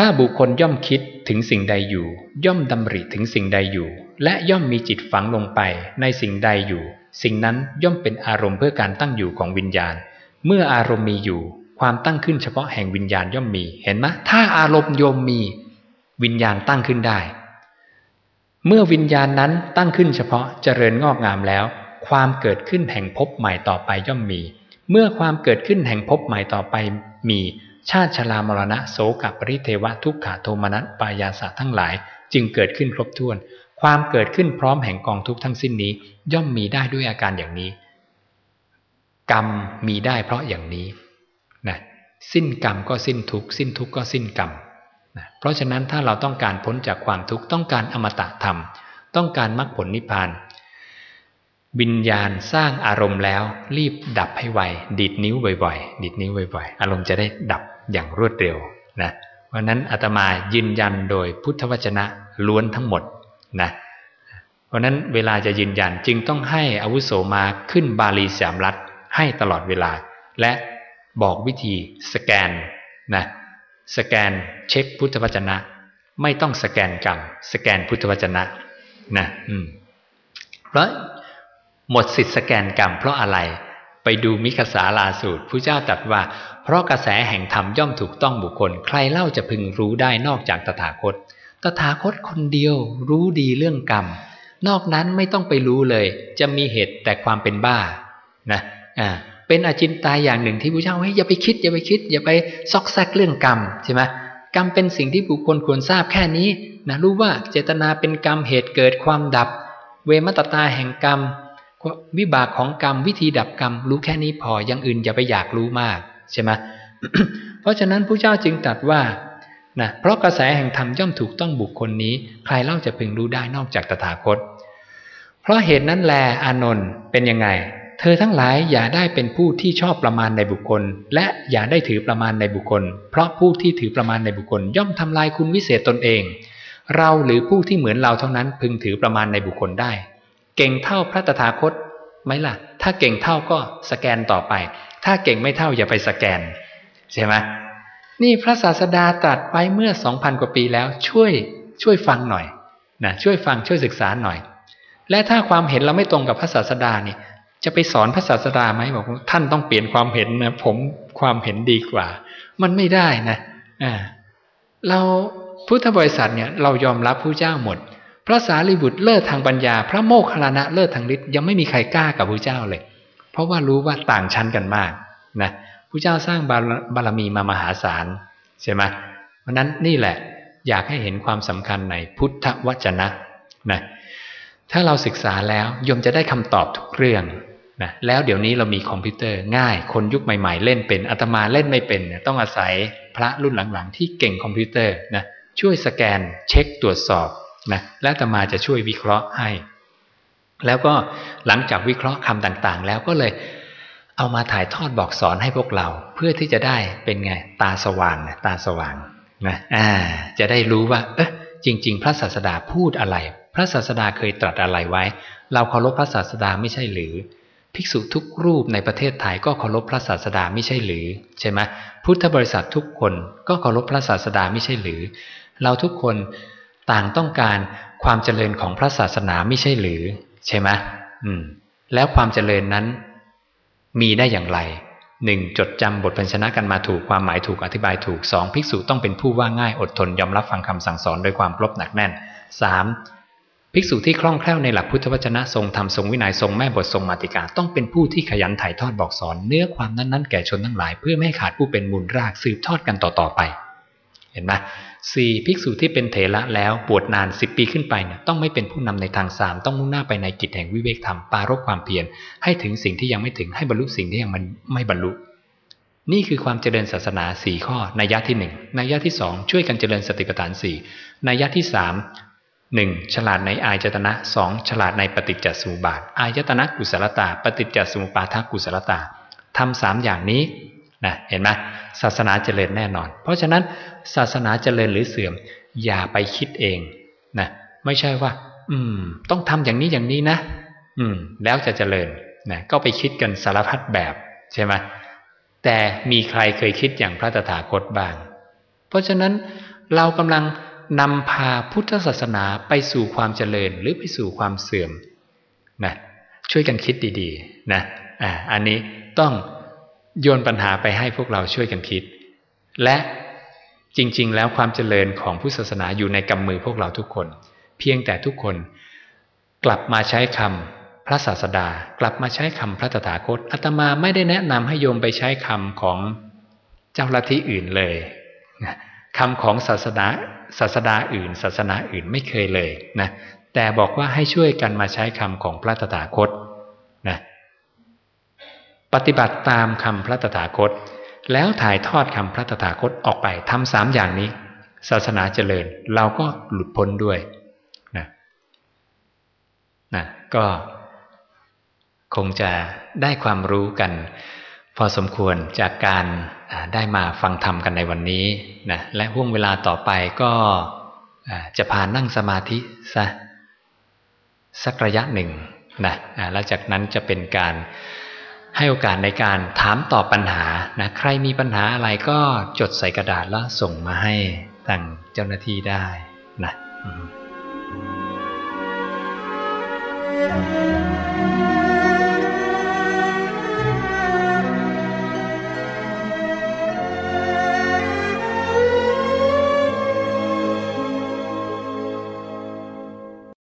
ถ้าบุคคลย่อมคิดถึงสิ่งใดอยู่ ย่อมดำริถึงสิ่งใดอยู่ และย่อมมีจิตฝังลงไปในสิ่งใดอยู่ สิ่งนั้นย่อมเป็นอารมณ์เพื่อการตั้งอยู่ของวิญญาณ เมื่ออารมณ์มีอยู่ ความตั้งขึ้นเฉพาะแห่งวิญญาณย่อมมี เห็นไหมถ้าอารมณ์โยมมี วิญญาณตั้งขึ้นได้ เมื่อวิญญาณนั้นตั้งขึ้นเฉพาะเจริญงอกงามแล้ว ความเกิดขึ้นแห่งภพใหม่ต่อไปย่อมมี เมื่อความเกิดขึ้นแห่งภพใหม่ต่อไปมี ชาติชรามรณะโสกับปริเทวะทุกขาโทมนัสปายาสะทั้งหลาย จึงเกิดขึ้นครบถ้วน ความเกิดขึ้นพร้อมแห่งกองทุกทั้งสิ้นนี้ ย่อมมีได้ด้วยอาการอย่างนี้ กรรมมีได้เพราะอย่างนี้นะสิ้นกรรมก็สิ้นทุกสิ้นทุกก็สิ้นกรรมนะเพราะฉะนั้นถ้าเราต้องการพ้นจากความทุกข์ต้องการอมตะธรรม ต้องการมรรคผลนิพพานวิญญาณสร้างอารมณ์แล้วรีบดับให้ไวดีดนิ้วบ่อยๆดีดนิ้วบ่อยๆ อารมณ์จะได้ดับ อย่างรวดเร็วนะเพราะนั้นอาตมายืนยันโดยพุทธวจนะล้วนทั้งหมดนะเพราะนั้นเวลาจะยืนยันจึงต้องให้อาวุโสมาขึ้นบาลีสามรัฐให้ตลอดเวลา และบอกวิธีสแกนนะสแกนเช็คพุทธวจนะ ไม่ต้องสแกนกรรมสแกนพุทธวจนะนะอืมเพราะหมดสิทธิสแกนกรรมเพราะอะไร ไปดูมิคสาลาสูตรผู้เจ้าตรัสว่า เพราะกระแสแห่งธรรมย่อมถูกต้องบุคคล ใครเล่าจะพึงรู้ได้นอกจากตถาคต ตถาคตคนเดียวรู้ดีเรื่องกรรม นอกนั้นไม่ต้องไปรู้เลย จะมีเหตุแต่ความเป็นบ้านะอ่าเป็นอาจินตายอย่างหนึ่งที่พระเจ้าให้อย่าไปคิดอย่าไปคิด อย่าไปซอกแซกเรื่องกรรมใช่ไหมกรรมเป็นสิ่งที่บุคคลควรทราบแค่นี้นะรู้ว่าเจตนาเป็นกรรมเหตุเกิดความดับ เวมตตาแห่งกรรม วิบากของกรรมวิธีดับกรรม รู้แค่นี้พออย่างอื่นอย่าไปอยากรู้มากใช่ไหมเพราะฉะนั้นพระเจ้าจึงตรัสว่านะเพราะกระแสแห่งธรรมย่อมถูกต้องบุคคลนี้ ใครเล่าจะพึงรู้ได้นอกจากตถาคต เพราะเหตุนั้นแลอานนท์เป็นยังไง เธอทั้งหลายอย่าได้เป็นผู้ที่ชอบประมาณในบุคคล และอย่าได้ถือประมาณในบุคคล เพราะผู้ที่ถือประมาณในบุคคล ย่อมทำลายคุณวิเศษตนเอง เราหรือผู้ที่เหมือนเราเท่านั้นพึงถือประมาณในบุคคลได้ เก่งเท่าพระตถาคตไหมล่ะ ถ้าเก่งเท่าก็สแกนต่อไป ถ้าเก่งไม่เท่าอย่าไปสแกน ใช่ไหมนี่พระศาสดาตรัสไว้เมื่อสองพันกว่าปีแล้ว ช่วยช่วยฟังหน่อยนะช่วยฟังช่วยศึกษาหน่อย และถ้าความเห็นเราไม่ตรงกับพระศาสดาเนี่ยจะไปสอนพระศาสดาไหมบอกท่านต้องเปลี่ยนความเห็นนะผมความเห็นดีกว่า มันไม่ได้นะอ่าเราพุทธบริษัทเนี่ยเรายอมรับผู้เจ้าหมด พระสารีบุตรเลิศทางปัญญา พระโมคคัลลานะเลิศทางฤทธิ์ยังไม่มีใครกล้ากับผู้เจ้าเลย เพราะว่ารู้ว่าต่างชั้นกันมากนะผู้เจ้าสร้างบารมีมามหาศาลใช่ไหมเพราะนั้นนี่แหละอยากให้เห็นความสำคัญในพุทธวจนะนะถ้าเราศึกษาแล้วโยมจะได้คำตอบทุกเรื่องนะแล้วเดี๋ยวนี้เรามีคอมพิวเตอร์ง่าย คนยุคใหม่ ๆ เล่นเป็นอาตมาเล่นไม่เป็น ต้องอาศัยพระรุ่นหลังๆ ที่เก่งคอมพิวเตอร์นะช่วยสแกนเช็คตรวจสอบ นะและอาตมาจะช่วยวิเคราะห์ให้ แล้วก็หลังจากวิเคราะห์คำต่างๆ แล้วก็เลยเอามาถ่ายทอดบอกสอนให้พวกเรา เพื่อที่จะได้เป็นไงตาสว่างตาสว่างนะอ่า จะได้รู้ว่า เออจริง ๆ พระศาสดาพูดอะไร พระศาสดาเคยตรัสอะไรไว้ เราเคารพพระศาสดาไม่ใช่หรือ ภิกษุทุกรูปในประเทศไทยก็เคารพพระศาสดาไม่ใช่หรือ ใช่ไหมพุทธบริษัททุกคนก็เคารพพระศาสดาไม่ใช่หรือ เราทุกคน ต่างต้องการความเจริญของพระศาสนาไม่ใช่หรือ ใช่ไหมอืม แล้วความเจริญนั้น มีได้อย่างไรหนึ่งจดจำบทพันชนะกันมาถูกความหมายถูกอธิบายถูกสองภิกษุต้องเป็นผู้ว่าง่ายอดทนยอมรับฟังคำสั่งสอนโดยความครบหนักแน่นสามภิกษุที่คล่องแคล่วในหลักพุทธวจนะทรงธรรมทรงวินัยทรงแม่บททรงมาติกาต้องเป็นผู้ที่ขยันถ่ายทอดบอกสอนเนื้อความนั้นๆแก่ชนทั้งหลาย เพื่อไม่ให้ขาดผู้เป็นมูลรากสืบทอดกันต่อๆไป เห็นไหม สี่ภิกษุที่เป็นเถระแล้วบวชนานสิบปีขึ้นไปเนี่ยต้องไม่เป็นผู้นำในทางสามต้องมุ่งหน้าไปในกิจแห่งวิเวกธรรมปารบความเพียรให้ถึงสิ่งที่ยังไม่ถึงให้บรรลุสิ่งที่ยังมันไม่บรรลุ นี่คือความเจริญศาสนาสี่ข้อในยะที่หนึ่งในยะที่สองช่วยกันเจริญสติปัฏฐานสี่ในยะที่สามหนึ่งฉลาดในอายจตนะสองฉลาดในปฏิจจสมุปบาทอายตนะกุศลตา ปฏิจจสมุปาทกุศลตาทำสามอย่างนี้ นะเห็นไหมศาสนาเจริญแน่นอน เพราะฉะนั้นศาสนาเจริญหรือเสื่อม อย่าไปคิดเองนะไม่ใช่ว่า อืม ต้องทำอย่างนี้อย่างนี้นะ อืม แล้วจะเจริญนะก็ไปคิดกันสารพัดแบบใช่ไหมแต่มีใครเคยคิดอย่างพระตถาคตบ้าง เพราะฉะนั้นเรากำลังนำพาพุทธศาสนาไปสู่ความเจริญหรือไปสู่ความเสื่อมนะช่วยกันคิดดีๆนะอ่าอันนี้ต้อง โยนปัญหาไปให้พวกเราช่วยกันคิด และจริง ๆ แล้วความเจริญของพุทธศาสนาอยู่ในกำมือพวกเราทุกคน เพียงแต่ทุกคนกลับมาใช้คำพระศาสดา กลับมาใช้คำพระตถาคตอาตมาไม่ได้แนะนำให้โยมไปใช้คำของเจ้าลัทธิอื่นเลยคำของศาสนาศาสดาอื่น ศาสนาอื่นไม่เคยเลยนะแต่บอกว่าให้ช่วยกันมาใช้คำของพระตถาคต ปฏิบัติตามคำพระตถาคต แล้วถ่ายทอดคำพระตถาคตออกไปทำสามอย่างนี้ ศาสนาเจริญ เราก็หลุดพ้นด้วยนะนะก็คงจะได้ความรู้กัน พอสมควรจากการได้มาฟังธรรมกันในวันนี้นะและห่วงเวลาต่อไปก็จะพานั่งสมาธิซะสักระยะหนึ่งนะแล้วจากนั้นจะเป็นการ ให้โอกาสในการถามตอบปัญหานะใครมีปัญหาอะไรก็จดใส่กระดาษแล้วส่งมาให้ทางเจ้าหน้าที่ได้นะ Thank you.